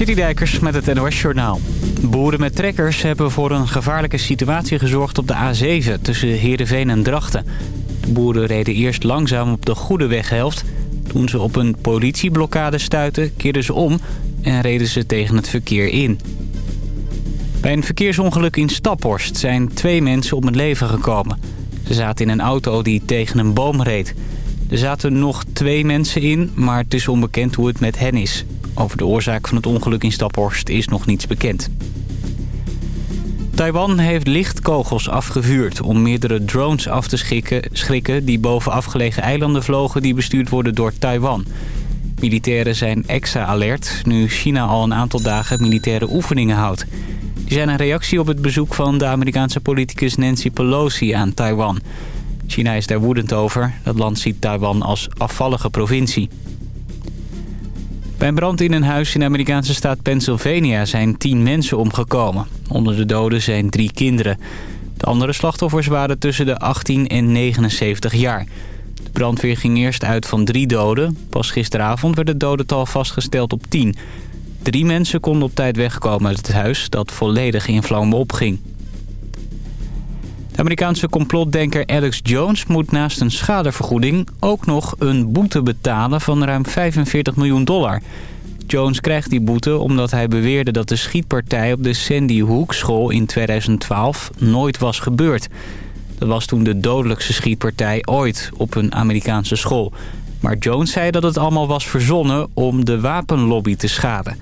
Citydijkers met het NOS Journaal. Boeren met trekkers hebben voor een gevaarlijke situatie gezorgd op de A7 tussen Heerenveen en Drachten. De boeren reden eerst langzaam op de goede weghelft. Toen ze op een politieblokkade stuitten, keerden ze om en reden ze tegen het verkeer in. Bij een verkeersongeluk in Staphorst zijn twee mensen om het leven gekomen. Ze zaten in een auto die tegen een boom reed. Er zaten nog twee mensen in, maar het is onbekend hoe het met hen is. Over de oorzaak van het ongeluk in Staphorst is nog niets bekend. Taiwan heeft lichtkogels afgevuurd om meerdere drones af te schrikken, schrikken die boven afgelegen eilanden vlogen die bestuurd worden door Taiwan. Militairen zijn extra alert nu China al een aantal dagen militaire oefeningen houdt. Die zijn een reactie op het bezoek van de Amerikaanse politicus Nancy Pelosi aan Taiwan. China is daar woedend over. Dat land ziet Taiwan als afvallige provincie. Bij een brand in een huis in de Amerikaanse staat Pennsylvania zijn tien mensen omgekomen. Onder de doden zijn drie kinderen. De andere slachtoffers waren tussen de 18 en 79 jaar. De brandweer ging eerst uit van drie doden. Pas gisteravond werd het dodental vastgesteld op 10. Drie mensen konden op tijd wegkomen uit het huis dat volledig in vlammen opging. Amerikaanse complotdenker Alex Jones moet naast een schadevergoeding ook nog een boete betalen van ruim 45 miljoen dollar. Jones krijgt die boete omdat hij beweerde dat de schietpartij op de Sandy Hook school in 2012 nooit was gebeurd. Dat was toen de dodelijkste schietpartij ooit op een Amerikaanse school. Maar Jones zei dat het allemaal was verzonnen om de wapenlobby te schaden.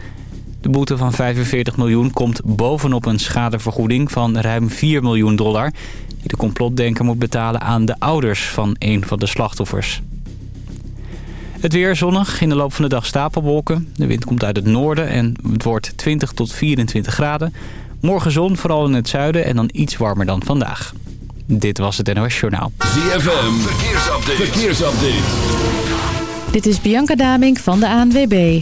De boete van 45 miljoen komt bovenop een schadevergoeding van ruim 4 miljoen dollar... die de complotdenker moet betalen aan de ouders van een van de slachtoffers. Het weer zonnig, in de loop van de dag stapelwolken. De wind komt uit het noorden en het wordt 20 tot 24 graden. Morgen zon, vooral in het zuiden en dan iets warmer dan vandaag. Dit was het NOS Journaal. ZFM, verkeersupdate. verkeersupdate. Dit is Bianca Damink van de ANWB.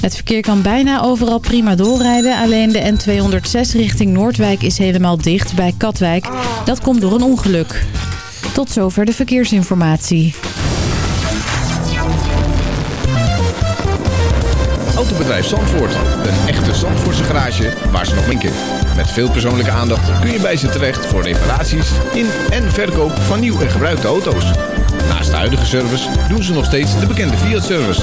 Het verkeer kan bijna overal prima doorrijden. Alleen de N206 richting Noordwijk is helemaal dicht bij Katwijk. Dat komt door een ongeluk. Tot zover de verkeersinformatie. Autobedrijf Zandvoort. Een echte Zandvoortse garage waar ze nog winkelen. Met veel persoonlijke aandacht kun je bij ze terecht voor reparaties in en verkoop van nieuw en gebruikte auto's. Naast de huidige service doen ze nog steeds de bekende Fiat-service.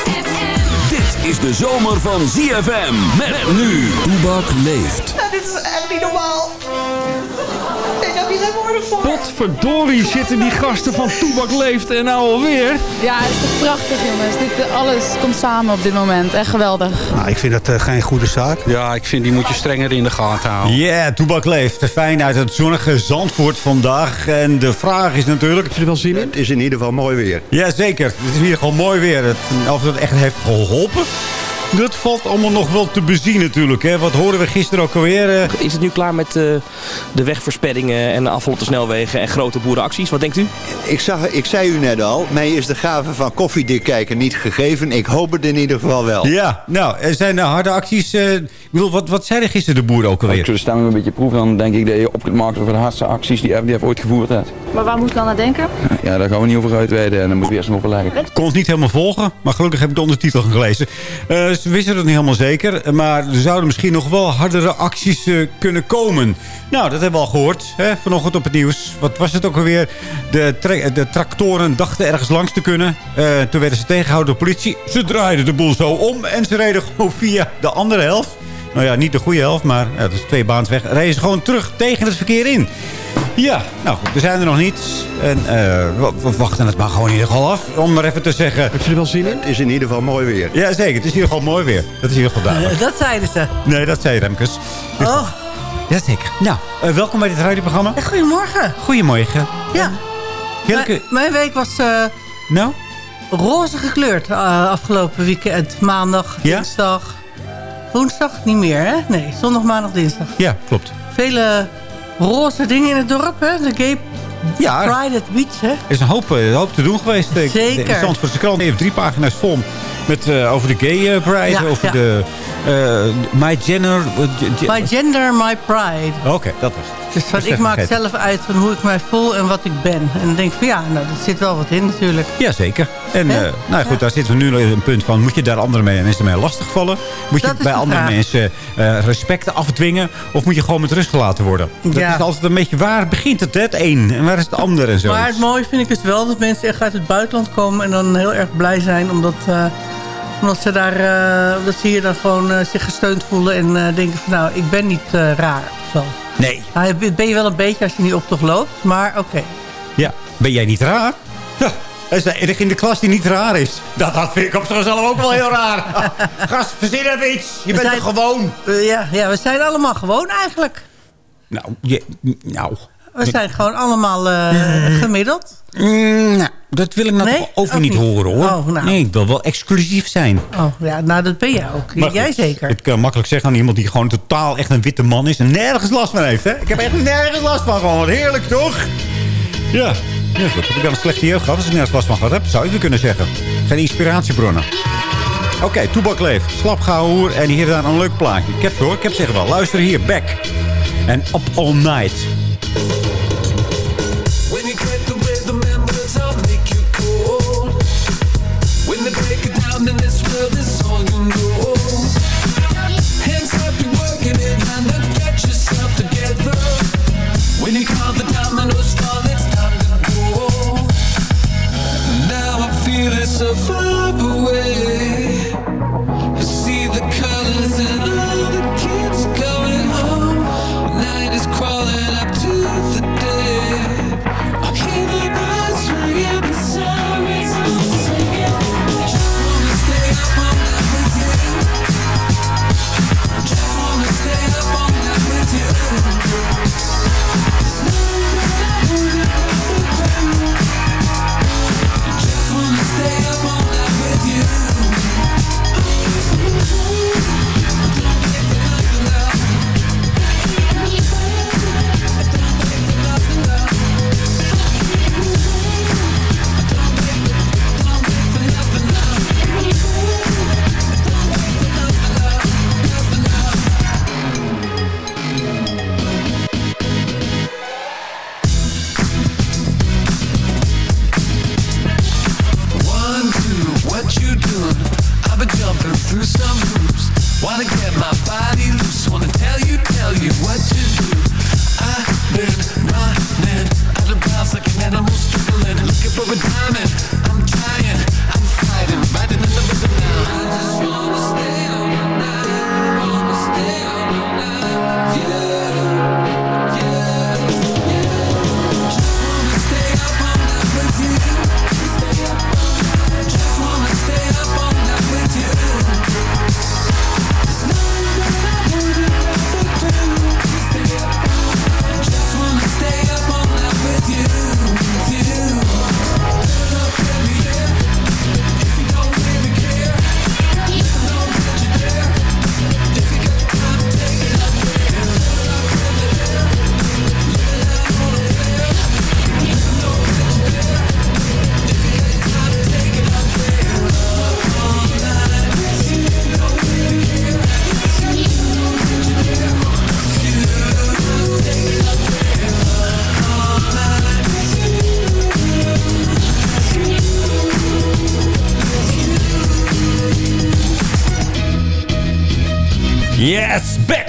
Is de zomer van ZFM. Met nu. Toebak leeft. Dit is echt niet normaal. Ik heb hier geen woorden voor. Potverdorie zitten die gasten van Toebak Leeft en nou alweer. Ja, het is toch prachtig jongens. Dit, eh, alles komt samen op dit moment. Echt geweldig. Nou, ik vind dat uh, geen goede zaak. Ja, ik vind die moet je strenger in de gaten houden. Ja, yeah, Toebak leeft. Fijn uit het zonnige Zandvoort vandaag. En de vraag is natuurlijk... Heb je er wel zin in? Het is in ieder geval mooi weer. Ja, zeker. Het is in ieder geval mooi weer. Het, of het echt heeft geholpen... Dat valt allemaal nog wel te bezien natuurlijk. Hè? Wat hoorden we gisteren ook alweer? Is het nu klaar met uh, de wegversperringen en de afval op de snelwegen en grote boerenacties? Wat denkt u? Ik, zag, ik zei u net al, mij is de gave van koffiedik kijken niet gegeven. Ik hoop het in ieder geval wel. Ja, nou, er zijn uh, harde acties. Uh, ik bedoel, wat, wat zeiden gisteren de boeren ook alweer? Als de stemming een beetje proef, dan denk ik dat je op kunt maken over de hardste acties die FDF ooit gevoerd heeft. Maar waar moet ik dan aan denken? Ja, daar gaan we niet over uitweiden en dan moet we eerst nog overleggen. Ik kon het niet helemaal volgen, maar gelukkig heb ik de ondertitel gelezen. Ze wisten het niet helemaal zeker. Maar er zouden misschien nog wel hardere acties uh, kunnen komen. Nou, dat hebben we al gehoord. Hè, vanochtend op het nieuws. Wat was het ook alweer? De, de tractoren dachten ergens langs te kunnen. Uh, toen werden ze tegengehouden door politie. Ze draaiden de boel zo om. En ze reden gewoon via de andere helft. Nou ja, niet de goede helft, maar ja, dat is twee baans weg. Reden ze gewoon terug tegen het verkeer in. Ja, nou goed, we zijn er nog niet. En uh, we, we, wachten het maar gewoon in ieder geval af. Om maar even te zeggen... Heb je er wel zin in? Het is in ieder geval mooi weer. Ja, zeker. Het is in ieder geval mooi weer. Dat is in ieder geval duidelijk. dat zeiden ze. Nee, dat zei Remkes. Oh. Ja, zeker. Nou, uh, welkom bij dit radioprogramma. Goedemorgen. Goedemorgen. Ja. Heerlijke... Mijn week was... Uh, nou? Roze gekleurd afgelopen weekend. Maandag, ja? dinsdag... Woensdag niet meer, hè? Nee, zondag, maandag, dinsdag. Ja, klopt. Vele roze dingen in het dorp, hè? De gay Ja. Pride at Beach, hè? Er is een hoop, eh, hoop te doen geweest. Ik- Zeker. De Zandvoortse krant heeft drie pagina's vol met, eh, over de gay eh, pride. Ja, over ja. de eh, My Gender... eh, ge- ge- My gender, my pride. Oké, dat was het. Dus wat Was ik maak zelf uit van hoe ik mij voel en wat ik ben. En dan denk ik van ja, nou, er zit wel wat in natuurlijk. Jazeker. En eh, nou goed, Ja. daar zitten we nu op een punt van... moet je daar andere mensen mee lastigvallen? Moet je Dat is bij de andere vraag. mensen eh respect afdwingen? Of moet je gewoon met rust gelaten worden? Dat Ja. is altijd een beetje... waar begint het, het een? En waar is het ander en zo? Maar het mooie vind ik dus wel dat mensen echt uit het buitenland komen... en dan heel erg blij zijn omdat, eh, omdat ze, daar, eh, dat ze hier dan gewoon eh, zich gesteund voelen... en eh, denken van nou, ik ben niet raar of zo. Nee. Nou, ben je wel een beetje als je niet optocht loopt, maar oké. Ja, ben jij niet raar? Ja, er is de enige in de klas die niet raar is. Dat, dat vind ik op zichzelf ook wel heel raar. Gast, verzin even iets. Je We bent zijn- toch gewoon... Ja, ja, we zijn allemaal gewoon eigenlijk. Nou, je, nou... We zijn gewoon allemaal eh, gemiddeld. Mm, nou, dat wil ik nou Nee? Ook niet, niet? horen, hoor. Oh, nou. Nee, ik wil wel exclusief zijn. Oh, ja, nou dat ben jij ook. Maar jij goed, zeker. Het kan makkelijk zeggen aan iemand die gewoon totaal echt een witte man is... en nergens last van heeft, hè? Ik heb echt nergens last van gewoon. Heerlijk, toch? Ja. Ja, goed. Heb ik wel een slechte jeugd gehad als ik nergens last van gehad heb? Zou je kunnen zeggen. Geen inspiratiebronnen. Oké, Toebak leeft. Slapgauwhoer en hier daar een leuk plaatje. Ik heb het hoor, ik heb het zeggen wel. Luister hier, Back. En Up All Night. Thank you.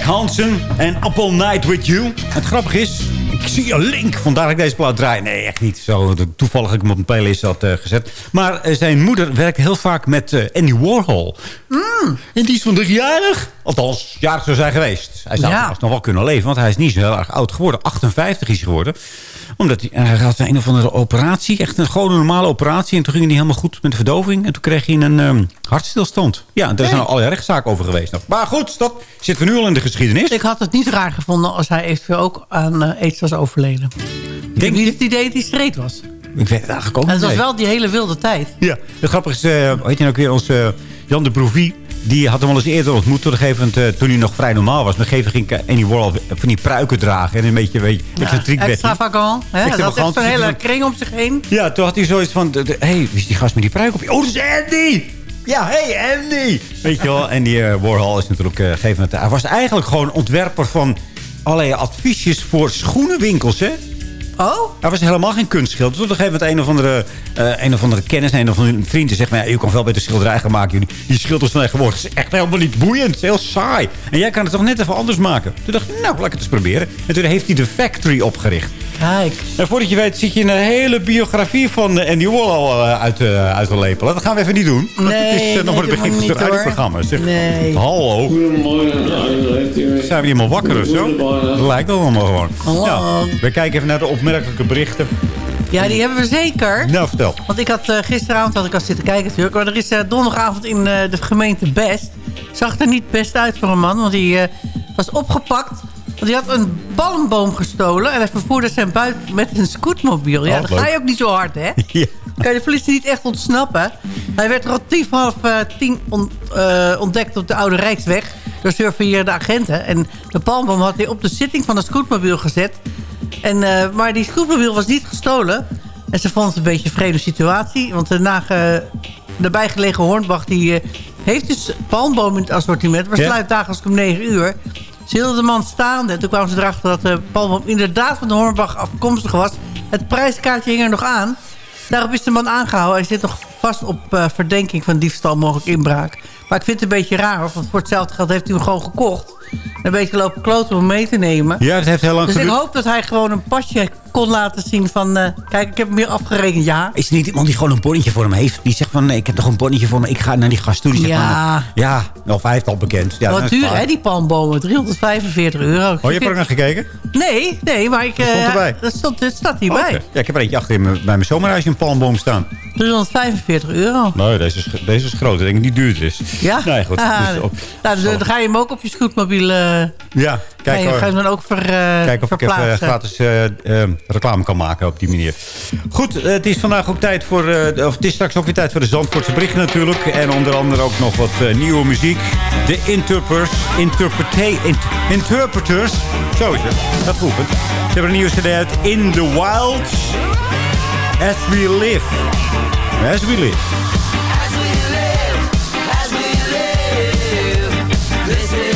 Hansen en All Night With You. Het grappige is, ik zie een link. Vandaar dat ik deze plaat draai. Nee, echt niet. Zo, toevallig ik hem op een playlist had eh, gezet. Maar eh, zijn moeder werkt heel vaak met eh, Andy Warhol. En die is van driejarig. Althans, jarig zou zijn geweest. Hij zou Ja. nog wel kunnen leven, want hij is niet zo heel erg oud geworden. 58 is hij geworden omdat hij, hij had een of andere operatie. Echt een gewoon normale operatie. En toen ging het niet helemaal goed met de verdoving. En toen kreeg hij een ehm, hartstilstand. Ja, daar zijn al allerlei rechtszaken over geweest. nog. Maar goed, dat zitten we nu al in de geschiedenis. Ik had het niet raar gevonden als hij eventueel ook aan eh, aids was overleden. Ik denk niet het idee dat hij streed was. Ik weet het eigenlijk ook En het was wel die hele wilde tijd. Ja, het grappige is, eh hoe heet hij nou ook weer, onze eh, Jan de Broevie. Die had hem al eens eerder ontmoet. Toen, gegeven eh, toen hij nog vrij normaal was. Op een gegeven ging Andy Warhol van die pruiken dragen. En een beetje, weet je, excentriek werd. Extravagant. Hè? Dat is echt zo'n hele kring om zich heen. Ja, toen had hij zoiets van... Hé, hey, wie is die gast met die pruik op? Oh, dat is Andy! Ja, hey Andy! Weet je wel, Andy uh, Warhol is natuurlijk... eh, op een gegeven hij was eigenlijk gewoon ontwerper van allerlei adviesjes voor schoenenwinkels, hè? Oh? Hij was helemaal geen kunstschilder. Tot op een gegeven moment een of andere, eh, een of andere kennis... een of andere vriend die zegt... Maar ja, u kan veel beter schilderij gaan maken. Jullie, die schilders van tegenwoordig is echt helemaal niet boeiend. Het is heel saai. En jij kan het toch net even anders maken? Toen dacht ik, nou, laat ik het eens proberen. En toen heeft hij de Factory opgericht. Kijk. En voordat je weet zit je een hele biografie van eh, Andy Warhol eh, uit, eh, uit te lepelen. Dat gaan we even niet doen. Want Nee, het is nog maar het begin van het radioprogramma. Zeg, Nee. Hallo. Zijn we helemaal wakker of zo? Dat lijkt wel allemaal gewoon. Hallo. Ja, we kijken even naar de opmerkelijke berichten. Ja, die hebben we zeker. Nou, vertel. Want ik had eh, gisteravond had ik al zitten kijken natuurlijk. Maar er is eh, donderdagavond in eh, de gemeente Best. Zag er niet best uit voor een man. Want hij eh, was opgepakt. Want hij had een palmboom gestolen. En hij vervoerde zijn buik met een scootmobiel. Ja, Oh, dan ga je ook niet zo hard, hè? Ja. kan je de politie niet echt ontsnappen. Hij werd voor half tien ont- ontdekt op de Oude Rijksweg... door surveillerende agenten. En de palmboom had hij op de zitting van de scootmobiel gezet. En, eh, maar die scootmobiel was niet gestolen. En ze vonden het een beetje een vreemde situatie. Want de nage, nabij gelegen Hornbach die, eh, heeft dus palmboom in het assortiment. Maar sluit dagelijks om 9 uur. Ze hielden de man staande. Toen kwamen ze erachter dat de palmboom inderdaad van de Hornbach afkomstig was. Het prijskaartje hing er nog aan. Daarop is de man aangehouden. Hij zit nog vast op eh, verdenking van diefstal, mogelijk inbraak. Maar ik vind het een beetje raar, want voor hetzelfde geld heeft hij hem gewoon gekocht. Een beetje lopen kloten om hem mee te nemen. Ja, het heeft heel lang Dus ik geduurd. hoop dat hij gewoon een pasje kon laten zien van... eh, kijk, ik heb hem hier afgerekend, ja. Is er niet iemand die gewoon een bonnetje voor hem heeft? Die zegt van, nee, ik heb toch een bonnetje voor me. Ik ga naar die gast toe. Die zegt Ja. van, ja, of hij heeft al bekend. Ja, Wat duur, hè, die palmbomen. 345 euro. Oh, je hebt er ook naar gekeken? Nee, nee, maar ik... Dat stond eh, erbij. Dat, stond, dat staat hierbij. Oké. Ja, ik heb er eentje achter in mijn, bij mijn zomerhuisje een palmboom staan. 345 euro. Nee, deze is, deze is groot. Ik denk dat die duurder is. Ja? Nee, goed. Ah, Dus op- nou, dan, dan ga je hem ook op je scootmobiel... eh ja, kijk, ga je, hoor. ga je hem dan ook ver, eh Kijk of ik even verplaatsen. gratis eh, eh, reclame kan maken op die manier. Goed, eh, het is vandaag ook tijd voor... eh, of het is straks ook weer tijd voor de Zandvoortse berichten natuurlijk. En onder andere ook nog wat eh, nieuwe muziek. De Interpreters. Int- interpreters. Zo is het. Dat geoefend. Ze hebben een nieuwe cd uit. In the Wild. As We Live. As We Live. This is the time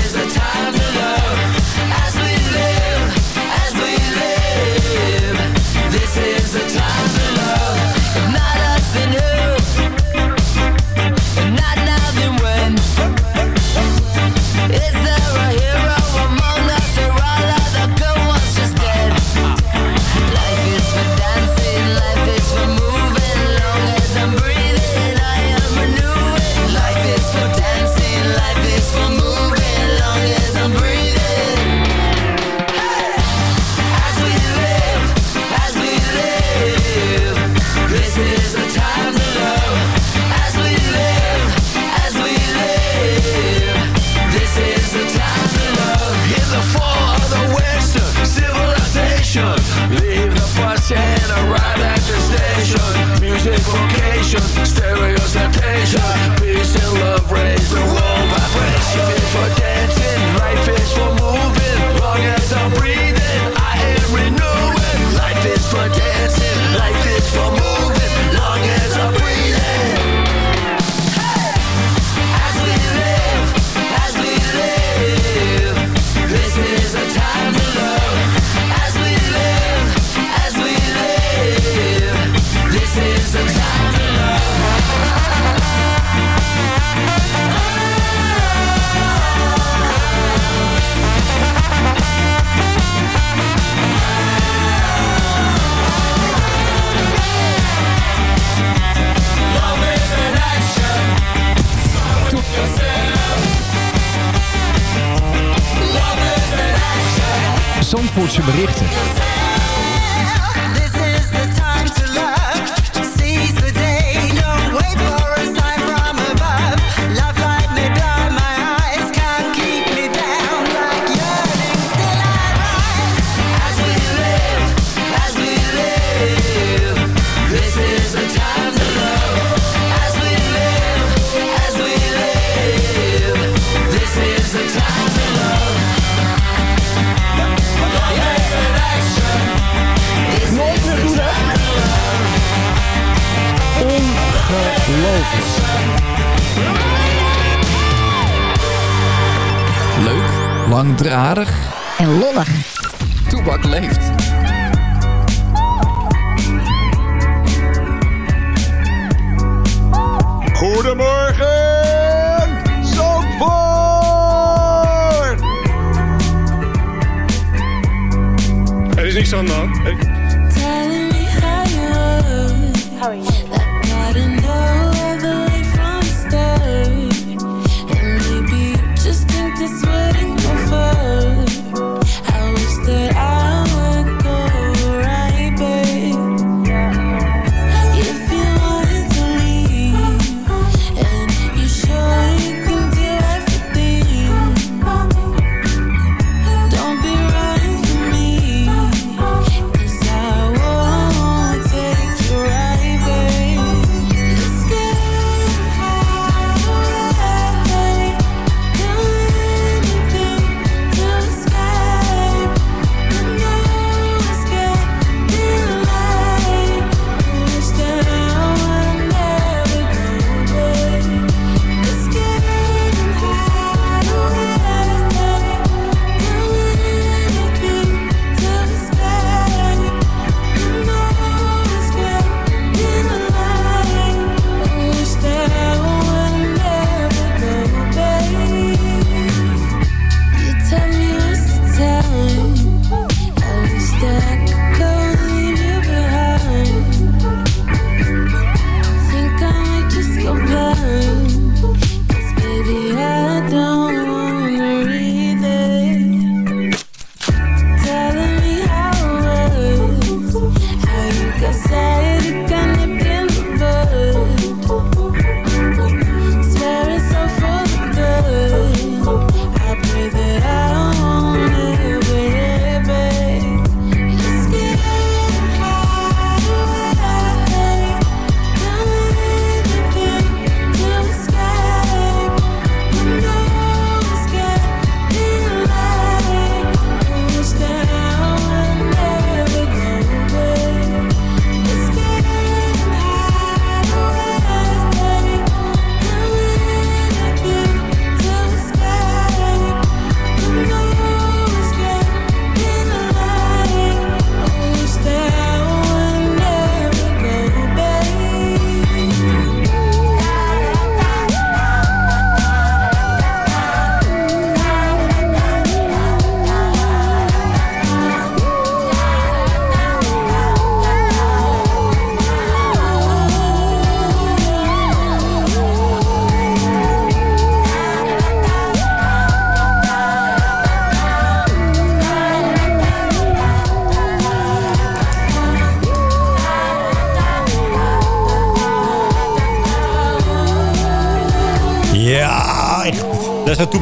Leuk, langdradig En lollig. Toebak leeft. Goedemorgen, Zandvoort! Er is niks aan de hand. Telling me how you were. How are you?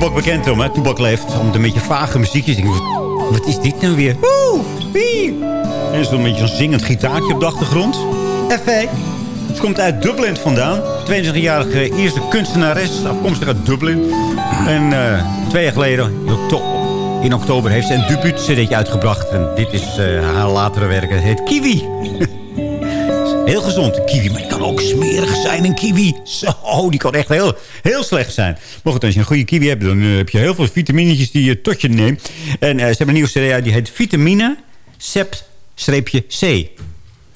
Toebak bekend om, hè. Toebak leeft om een beetje vage muziekjes. Wat, is dit nou weer? Woe, wie? En zo'n beetje zo'n zingend gitaartje op de achtergrond. Effé. Ze komt uit Dublin vandaan. 22-jarige eerste kunstenares, afkomstig uit Dublin. En eh, twee jaar geleden, in oktober, heeft ze een debuut-cd'tje uitgebracht. En dit is eh, haar latere werk. Het heet Kiwi. Heel gezond, een kiwi. Maar die kan ook smerig zijn, een kiwi. Zo, die kan echt heel, heel slecht zijn. Maar goed, als je een goede kiwi hebt, dan eh, heb je heel veel vitaminetjes die je tot je neemt. En eh, ze hebben een nieuwe serie die heet Vitamine Sept-C.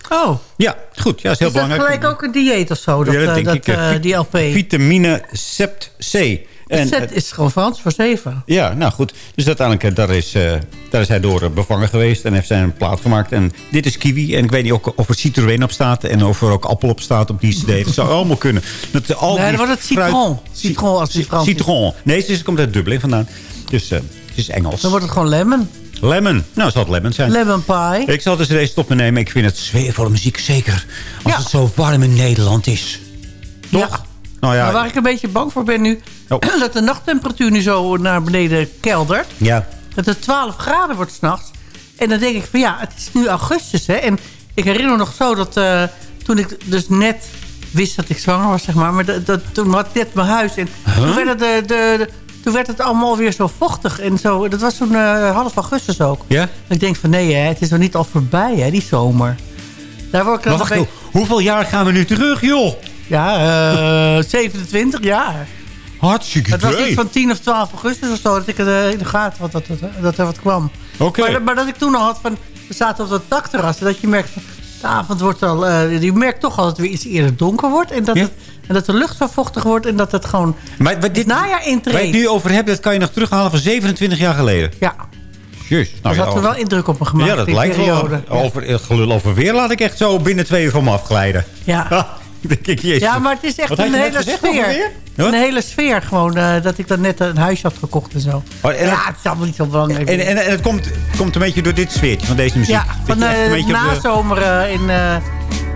Oh. Ja, goed. Ja, is heel is dat belangrijk. gelijk ook een dieet of zo, dat, Ja, denk dat, ik, eh, eh, vi- die LP? Vitamine Sept-C. En, Zet is gewoon Frans voor zeven. Ja, nou goed. Dus uiteindelijk, eh, daar is, eh, daar is hij door eh, bevangen geweest. En heeft zij een plaat gemaakt. En dit is kiwi. En ik weet niet ook of er citroën op staat. En of er ook appel op staat op die cd. Dat zou allemaal kunnen. Dat, al Nee, dan wordt het citron. Citron als die Frans. Citron. Nee, ze komt uit Dublin vandaan. Dus het is Engels. Dan wordt het gewoon lemon. Lemon. Nou, zal het lemon zijn. Lemon pie. Ik zal dus deze stop me nemen. Ik vind het sfeervolle muziek zeker. Als het zo warm in Nederland is. Toch? Nou ja, Maar waar ik een beetje bang voor ben nu... Oh. dat de nachttemperatuur nu zo naar beneden keldert. ja. Dat het 12 graden wordt s'nachts. En dan denk ik van ja, het is nu augustus. Hè? En ik herinner me nog zo dat eh, toen ik dus net wist dat ik zwanger was, zeg maar. Maar dat, dat, toen had ik net mijn huis. En toen, werd het, de, de, de- toen werd het allemaal weer zo vochtig. En zo. Dat was toen eh, half augustus ook. Ja? Ik denk van nee, hè, het is nog niet al voorbij, hè, die zomer. Daar word ik dan Maar wacht, hoeveel jaar gaan we nu terug, joh? Ja, eh, 27 jaar. Hartstikke Het was iets van 10 of 12 augustus of zo dat ik het eh, in de gaten had dat, dat, dat er wat kwam. Oké. Maar, maar dat ik toen al had van, we zaten op dat dakterras. en Dat je merkt, van, de avond wordt al, eh, je merkt toch al dat het weer iets eerder donker wordt. En dat, Ja. het, en dat de lucht zo vochtig wordt en dat het gewoon Maar dit, najaar waar je intreedt. het nu over hebt, dat kan je nog terughalen van 27 jaar geleden. Ja, Jezus. daar ja, zat er wel indruk op me gemaakt. Ja, dat lijkt periode. wel. Over, eh, gelul over weer laat ik echt zo binnen twee uur van me afglijden. Ja. denk ik, jezus. Ja, maar het is echt Wat een hele sfeer. Een hele sfeer gewoon. eh, dat ik dan net een huisje had gekocht en zo. Oh, en ja, het- het is allemaal niet zo belangrijk. En, en, en het komt, komt een beetje door dit sfeertje van deze muziek. ja, van een de de- nazomer eh, in eh,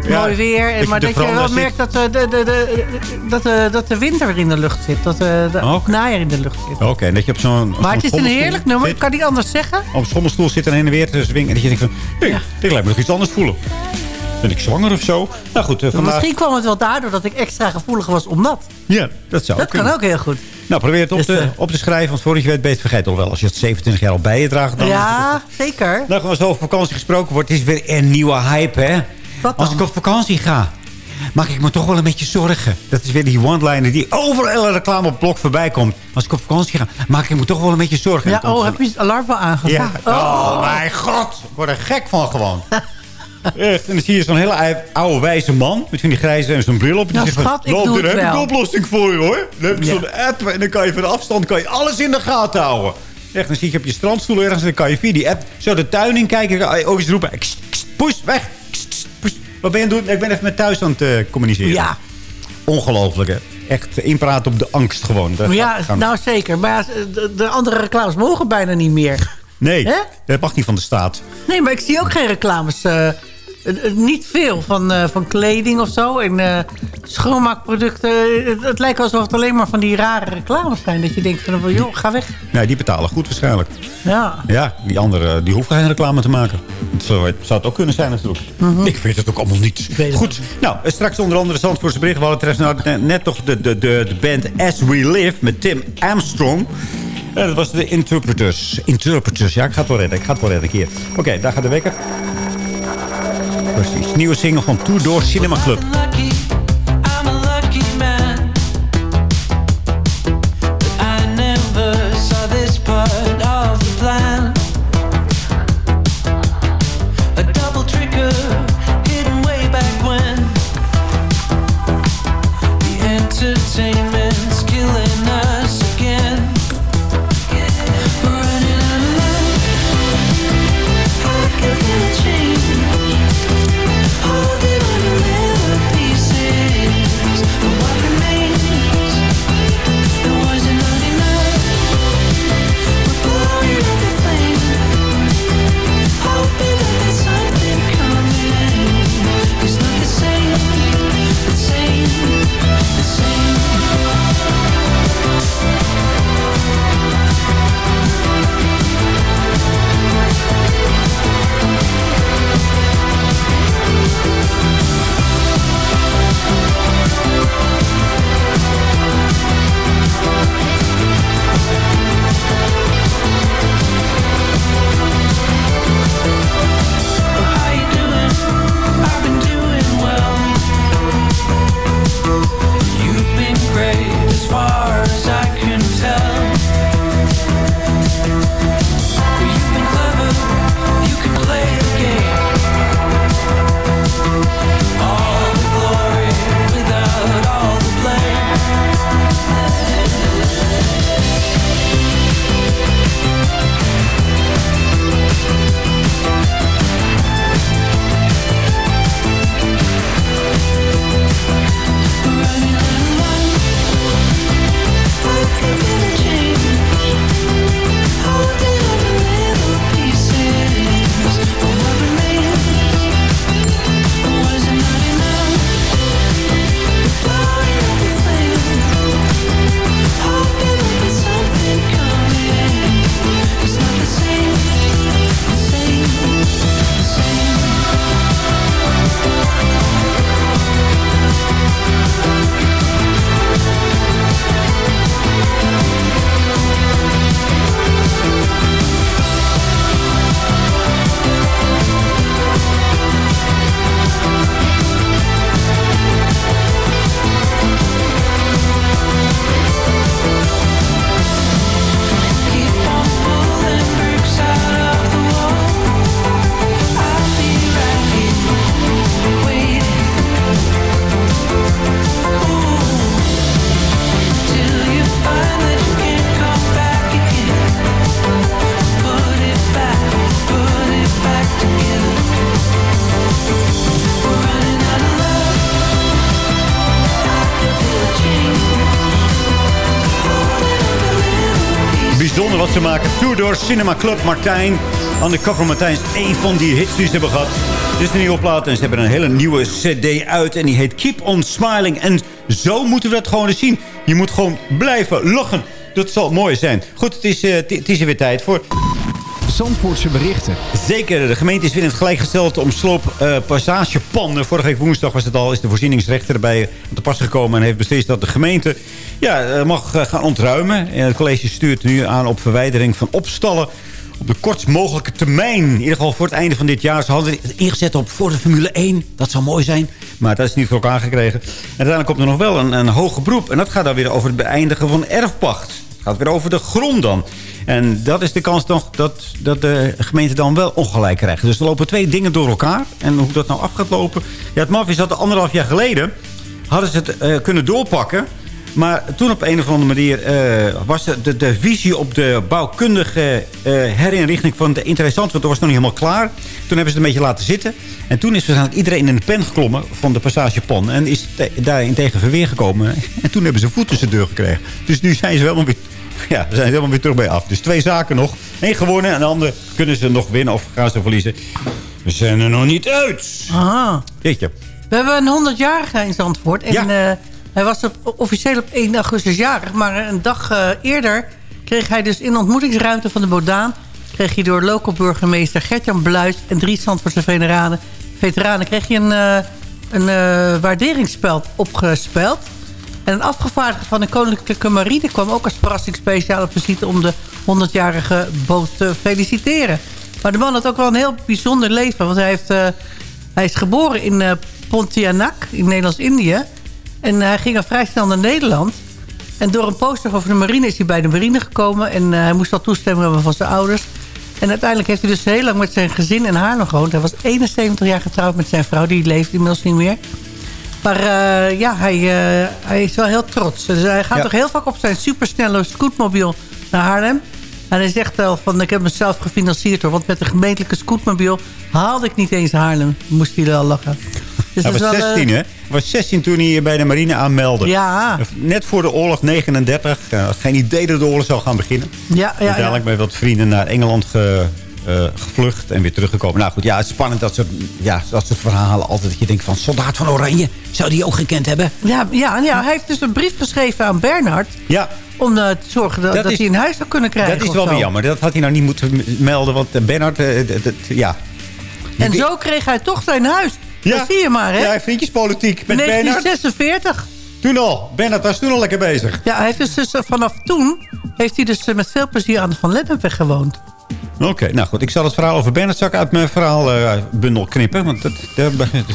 Ja, mooi weer. En, maar de dat je wel zit. merkt dat, eh, de, de, de, dat, de, dat de winter in de lucht zit. Dat eh, de Oké. najaar in de lucht zit. Oké, en dat je op zo'n Maar het is een heerlijk nummer. Ik kan niet anders zeggen. op een schommelstoel zit en heen en weer te zwingen. En dat je denkt van, hey, ik lijkt me nog iets anders voelen. Ben ik zwanger of zo? Nou goed, eh, vandaag... Misschien kwam het wel daardoor dat ik extra gevoelig was om dat. Ja, dat zou Dat kunnen. kan ook heel goed. Nou, probeer het op, Dus, te, eh, op te schrijven, want voordat je weet, het vergeten al wel. Als je het 27 jaar al bij je draagt, dan... Ja, zeker. Nou, als er over vakantie gesproken wordt, is het weer een nieuwe hype, hè? Wat Als ik op vakantie ga, maak ik me toch wel een beetje zorgen. Dat is weer die one-liner die overal reclame op blok voorbij komt. Als ik op vakantie ga, maak ik me toch wel een beetje zorgen. Ja, oh, heb je het alarm wel aangezet? Ja. Oh. mijn god. Ik word er gek van gewoon. Echt. En dan zie je zo'n hele ou- oude wijze man. Met die grijze en zo'n bril op. En die Nou, van, schat, ik "Loop, doe heb ik wel." de oplossing voor je hoor. Dan heb ik Ja. zo'n app. En dan kan je van afstand kan je alles in de gaten houden. Echt, dan zie je op je strandstoel ergens. En dan kan je via die app zo de tuin in kijken. En kan ook eens roepen. Kst, kst, poes, weg. Kst. Wat ben je aan het doen? Ik ben even met thuis aan het eh, communiceren. Ja. Ongelooflijk hè. Echt inpraten op de angst gewoon. Dat ja, gaan- nou zeker. Maar de, de andere reclames mogen bijna niet meer. nee, Hè? dat mag niet van de staat. Nee, maar ik zie ook geen reclames. eh, eh, eh, niet veel van, eh, van kleding of zo. En eh, schoonmaakproducten. Het, het lijkt alsof het alleen maar van die rare reclames zijn. Dat je denkt van, joh, ga weg. Nee, die betalen goed waarschijnlijk. Ja. Ja, die anderen die hoeven geen reclame te maken. Dat zou, het zou het ook kunnen zijn natuurlijk. Ik weet het ook allemaal niet. Goed, nou, eh, straks onder andere Zandvoortse bericht. We hadden trouwens nou net toch de, de, de, de band As We Live met Tim Armstrong. En dat was de Interpreters. Interpreters, ja, ik ga het wel redden. Ik ga het wel redden hier. Oké, daar gaat de wekker. Precies, nieuwe single van Two Door Cinema Club. Ze maken. Tudor Cinema Club Martijn. Undercover Martijn is één van die hits die ze hebben gehad. Dit is een nieuwe plaat en ze hebben een hele nieuwe cd uit. En die heet Keep On Smiling. En zo moeten we dat gewoon eens zien. Je moet gewoon blijven lachen. Dat zal mooi zijn. Goed, het is, eh, het het is er weer tijd voor... Zandvoortse berichten. Zeker, de gemeente is weer in het gelijk gesteld om sloop eh passagepanden. Vorige week woensdag was het al, is de voorzieningsrechter erbij te pas gekomen... en heeft beslist dat de gemeente ja, eh, mag eh, gaan ontruimen. En het college stuurt nu aan op verwijdering van opstallen op de kortst mogelijke termijn. In ieder geval voor het einde van dit jaar. Ze hadden het ingezet op voor de Formule 1. Dat zou mooi zijn. Maar dat is niet voor elkaar gekregen. En uiteindelijk komt er nog wel een, een hoger beroep. En dat gaat dan weer over het beëindigen van erfpacht. Het gaat weer over de grond dan. En dat is de kans dat, dat de gemeente dan wel ongelijk krijgt. Dus er lopen twee dingen door elkaar. En hoe dat nou af gaat lopen... Ja, het maf is dat anderhalf jaar geleden... hadden ze het eh, kunnen doorpakken... Maar toen op een of andere manier eh, was de, de, visie op de bouwkundige eh, herinrichting van de interessant. Want dat was nog niet helemaal klaar. Toen hebben ze het een beetje laten zitten. En toen is waarschijnlijk iedereen in de pen geklommen van de passageplan. En is te, daarin tegen verweer gekomen. En toen hebben ze voet tussen de deur gekregen. Dus nu zijn ze helemaal weer, ja, we zijn helemaal weer terug bij af. Dus twee zaken nog. Eén gewonnen en de andere kunnen ze nog winnen of gaan ze verliezen. We zijn er nog niet uit. Aha. Jeetje. We hebben een 100-jarige in Zandvoort. En Ja. eh, hij was officieel op 1 augustus jarig. Maar een dag eh, eerder kreeg hij dus in de ontmoetingsruimte van de Bodaan... kreeg hij door local burgemeester Gertjan Bluis... en drie Zandvoortse veteranen, veteranen kreeg hij een, eh, een eh, waarderingsspeld opgespeld. En een afgevaardigde van de Koninklijke Marine... kwam ook als verrassing speciaal op visite... om de 100-jarige boot te feliciteren. Maar de man had ook wel een heel bijzonder leven. Want hij, heeft, hij is geboren in Pontianak in Nederlands-Indië. En hij ging al vrij snel naar Nederland. En door een poster over de marine is hij bij de marine gekomen. En eh, hij moest al toestemming hebben van zijn ouders. En uiteindelijk heeft hij dus heel lang met zijn gezin in Haarlem gewoond. Hij was 71 jaar getrouwd met zijn vrouw. Die leeft inmiddels niet meer. Maar eh, ja, hij, eh, hij is wel heel trots. Dus hij gaat Ja. toch heel vaak op zijn supersnelle scootmobiel naar Haarlem. En hij zegt wel van, ik heb mezelf gefinancierd hoor. Want met de gemeentelijke scootmobiel haalde ik niet eens Haarlem. Moest hij wel lachen. Dus hij was is wel, eh, 16, hè? Hij was 16 toen hij bij de marine aanmeldde. Ja. Net voor de oorlog, 39. Hij had geen idee dat de oorlog zou gaan beginnen. Ja, ja, ja. Uiteindelijk met wat vrienden naar Engeland ge- eh, gevlucht en weer teruggekomen. Nou goed, ja, het is spannend dat soort, ja, dat soort verhalen altijd. Dat je denkt van, soldaat van Oranje, zou die ook gekend hebben? Ja, ja, ja, hij heeft dus een brief geschreven aan Bernhard... Ja, om eh, te zorgen dat, Dat dat is- hij een huis zou kunnen krijgen. dat is wel weer jammer. Dat had hij nou niet moeten melden, want eh, Bernard, eh, d- d- ja. En zo kreeg hij toch zijn huis. Ja. Dat zie je maar, hè? Ja, vriendjespolitiek met Bernard. 1946. Toen al. Bernard was toen al lekker bezig. Ja, hij heeft dus, dus, vanaf toen heeft hij dus met veel plezier aan de Van Lennepweg gewoond. Oké, nou goed. Ik zal het verhaal over Bernard zak uit mijn verhaalbundel knippen. Want dat, daar,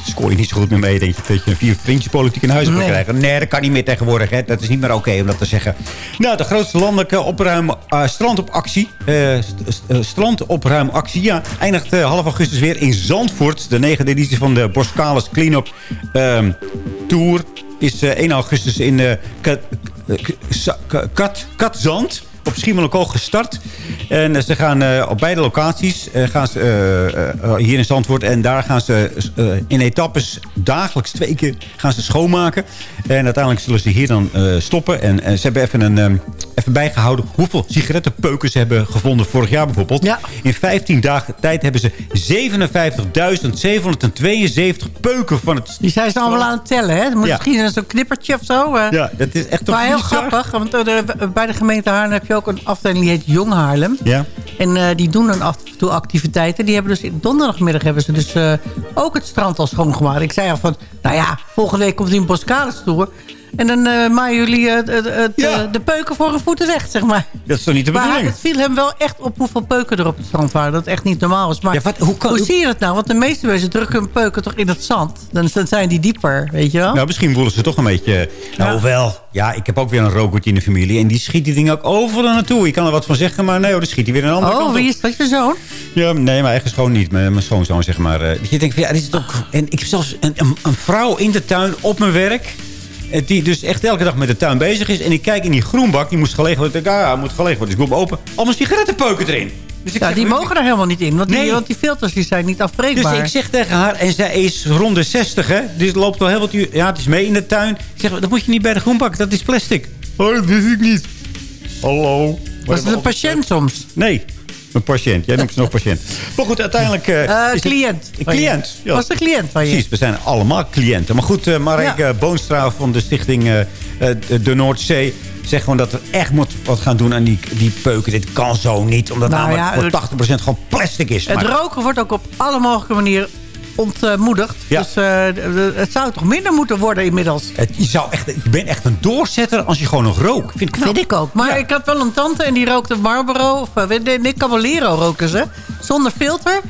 scoor je niet zo goed mee mee. Denk je, dat je vier vriendjespolitiek in huis Nee. krijgen. Nee, dat kan niet meer tegenwoordig. Hè. Dat is niet meer oké om dat te zeggen. Nou, de grootste landelijke opruim, eh, strandopactie. eh, st- st- eh, strandopruimactie, ja. Eindigt eh, half augustus weer in Zandvoort. De negende editie van de Boskalis Cleanup ehm, Tour. Is eh, 1 augustus in eh, Kat, Kat, Katzand op Schiermonnikoog gestart. En eh, ze gaan eh, op beide locaties eh, gaan ze, hier in Zandvoort. En daar gaan ze in etappes dagelijks twee keer gaan ze schoonmaken. En uiteindelijk zullen ze hier dan stoppen. En, ze hebben even, een, ehm, even bijgehouden hoeveel sigarettenpeuken ze hebben gevonden vorig jaar bijvoorbeeld. Ja. In 15 dagen tijd hebben ze 57.772 peuken van het... Die zijn ze allemaal aan het tellen, hè? Ja. Misschien zo'n knippertje of zo. Ja, dat is echt toch Maar heel bizar? grappig, want bij de gemeente Haarlem heb je ook een afdeling die heet Jong Haarlem. Ja. En eh, die doen dan af en toe activiteiten. Die hebben dus donderdagmiddag hebben ze dus eh, ook het strand al schoongemaakt. Ik zei al van, nou ja, volgende week komt die een Boskalis tour. En dan eh maaien jullie eh, het- het- Ja. eh, de peuken voor hun voeten weg, zeg maar. Dat is toch niet de Maar bedoeling? het viel hem wel echt op hoeveel peuken er op het strand waren. Dat het echt niet normaal was. Maar Ja, wat- hoe kan- hoe- zie je dat nou? Want de meeste mensen drukken hun peuken toch in het zand. Dan, dan zijn die dieper, weet je wel? Nou, misschien voelen ze toch een beetje... Nou, hoewel, ja, ik heb ook weer een rokertje in de familie. En die schiet die dingen ook overal naartoe. Je kan er wat van zeggen, maar nee, hoor, dan schiet hij weer een andere oh, kant wie op. is dat, je zoon? Ja, nee, mijn eigen schoon niet. Mijn, mijn schoonzoon, zeg maar. Je denkt van, ja, dit is toch... En ik heb zelfs een, een, een vrouw in de tuin op mijn werk... Die dus echt elke dag met de tuin bezig is. En ik kijk in die groenbak. Die moest gelegen worden. Ik denk, ah, ja, moet gelegen worden. Dus ik doe hem open. Allemaal sigarettenpeuken erin. Dus ik Ja, zeg, die mogen er helemaal niet in. Want, die, Nee. want die filters die zijn niet afbreekbaar. Dus ik zeg tegen haar, en zij is rond de 60, hè. Dus loopt al heel wat uur. Ja, het is mee in de tuin. Ik zeg, dat moet je niet bij de groenbak. Dat is plastic. Oh, dat wist ik niet. Hallo. Was het een patiënt soms? Nee, een patiënt. Jij noemt ze nog patiënt. Maar goed, uiteindelijk... is het- cliënt. Een cliënt. ja. Was de cliënt van je? Precies, we zijn allemaal cliënten. Maar goed, Marijke Boonstra van de stichting De Noordzee... zegt gewoon dat we echt moet wat gaan doen aan die, die peuken. Dit kan zo niet, omdat Nou namelijk ja, voor 80% gewoon plastic is. Het Maar- roken wordt ook op alle mogelijke manieren ontmoedigd. Ja. Dus eh, het zou toch minder moeten worden inmiddels. Het, je, zou echt, je bent echt een doorzetter als je gewoon nog rookt. Vind ik knap. Vind ik ook. Maar ik had wel een tante en die rookte Marlboro. Of uh, nee, nee, Caballero roken ze. Zonder filter.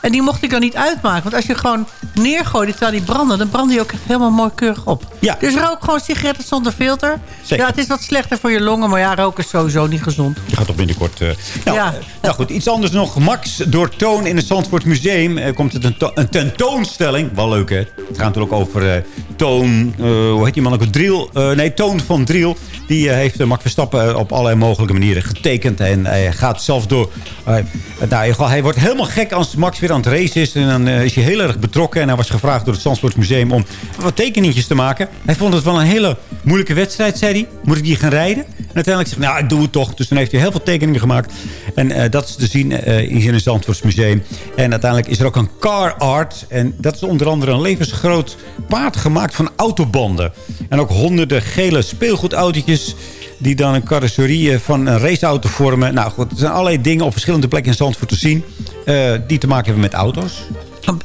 En die mocht ik dan niet uitmaken. Want als je gewoon neergooit terwijl die branden... dan brand die ook echt helemaal mooi keurig op. Ja. Dus rook gewoon sigaretten zonder filter. Zeker. Ja, het is wat slechter voor je longen. Maar ja, roken is sowieso niet gezond. Je gaat toch binnenkort... eh, nou, Ja. eh, nou goed, iets anders nog. Max door Toon in het Zandvoort Museum. Er komt het een, een tentoonstelling. Wel leuk, hè? Het gaat natuurlijk over eh, Toon... eh, hoe heet die man ook? Driel? eh, nee, Toon van Driel. Die eh, heeft eh, Max Verstappen eh, op allerlei mogelijke manieren getekend. En hij gaat zelfs door... eh, nou, hij wordt helemaal gek als Max weer aan het race is. En dan eh, is hij heel erg betrokken. En hij was gevraagd door het Zandvoort Museum om wat tekeningetjes te maken. Hij vond het wel een hele moeilijke wedstrijd, zei hij. Moet ik die gaan rijden? En uiteindelijk zegt hij, nou, ik doe het toch. Dus dan heeft hij heel veel tekeningen gemaakt. En eh, dat is te zien eh, hier in het Zandvoorts Museum. En uiteindelijk is er ook een car art. En dat is onder andere een levensgroot paard gemaakt van autobanden. En ook honderden gele speelgoedautootjes die dan een carrosserie eh, van een raceauto vormen. Nou goed, er zijn allerlei dingen op verschillende plekken in Zandvoort te zien... eh, die te maken hebben met auto's.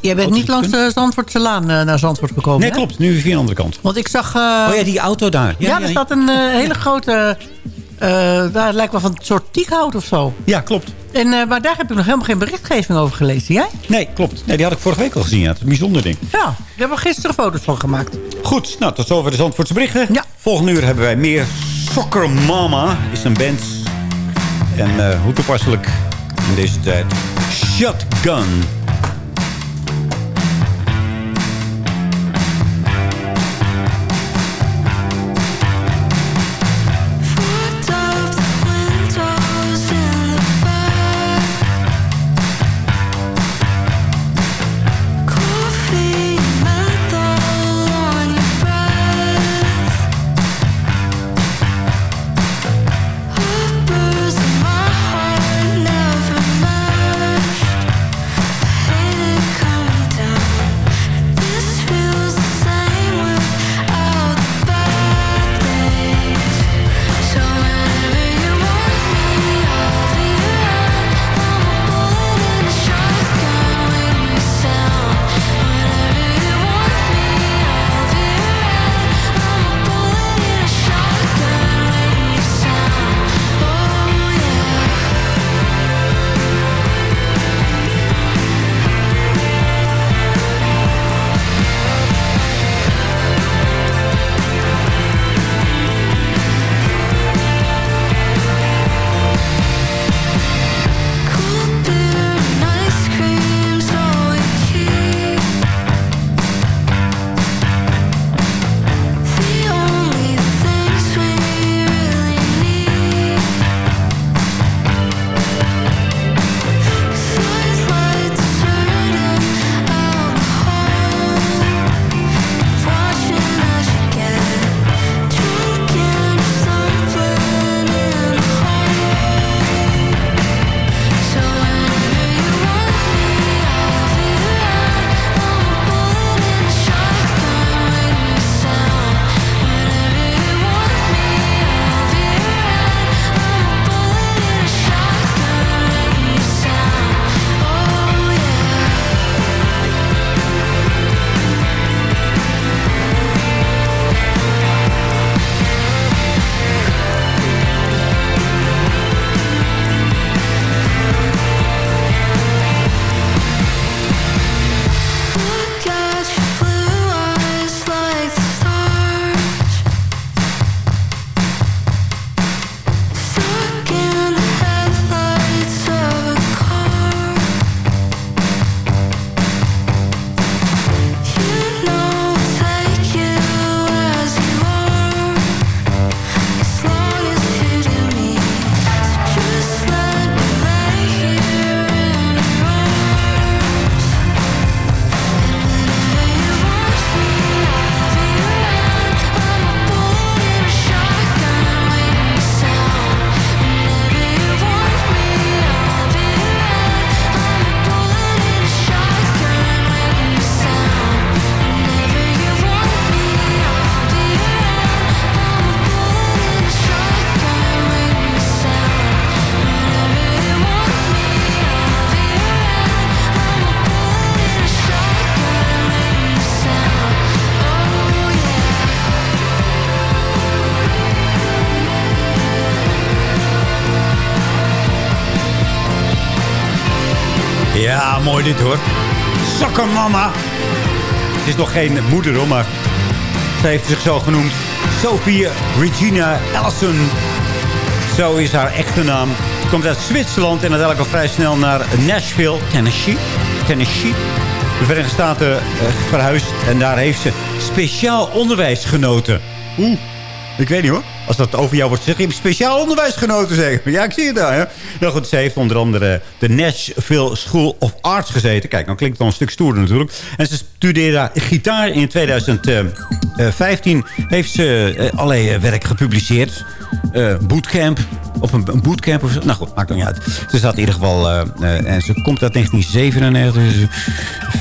Jij bent niet langs de Zandvoortse Laan eh, naar Zandvoort gekomen, Nee, hè? klopt. Nu via een andere kant. Want ik zag... eh, Oh ja, die auto daar. Ja, er staat een hele grote... eh daar lijkt wel van een soort tiekhout of zo. Ja, klopt. En, eh, maar daar heb ik nog helemaal geen berichtgeving over gelezen. Jij? Nee, klopt. Nee, die had ik vorige week al gezien. Ja. Is een bijzonder ding. Ja, ik heb er gisteren foto's van gemaakt. Goed, nou, tot zover de Zandvoortse berichten. Ja. Volgende uur hebben wij meer Soccer Mama. Is een band. En eh, hoe toepasselijk in deze tijd. Shotgun. Ja, mooi dit hoor. Soccer mama. Het is nog geen moeder hoor, maar ze heeft zich zo genoemd. Sophie Regina Allison. Zo is haar echte naam. Ze komt uit Zwitserland en uiteindelijk al vrij snel naar Nashville, Tennessee. Tennessee. De Verenigde Staten eh, verhuisd. En daar heeft ze speciaal onderwijs genoten. Oeh, ik weet niet hoor. Als dat over jou wordt gezegd, je speciaal onderwijs genoten, zeg maar. Ja, ik zie het daar. Nou goed, ze heeft onder andere de Nashville School of Arts gezeten. Kijk, dan klinkt het al een stuk stoerder natuurlijk. En ze studeerde gitaar in 2015. Heeft ze eh, allerlei eh, werk gepubliceerd. Eh, bootcamp. Op een, bootcamp of zo. Nou goed, maakt niet uit. Ze zat in ieder geval... eh, eh, en ze komt uit 1997. dus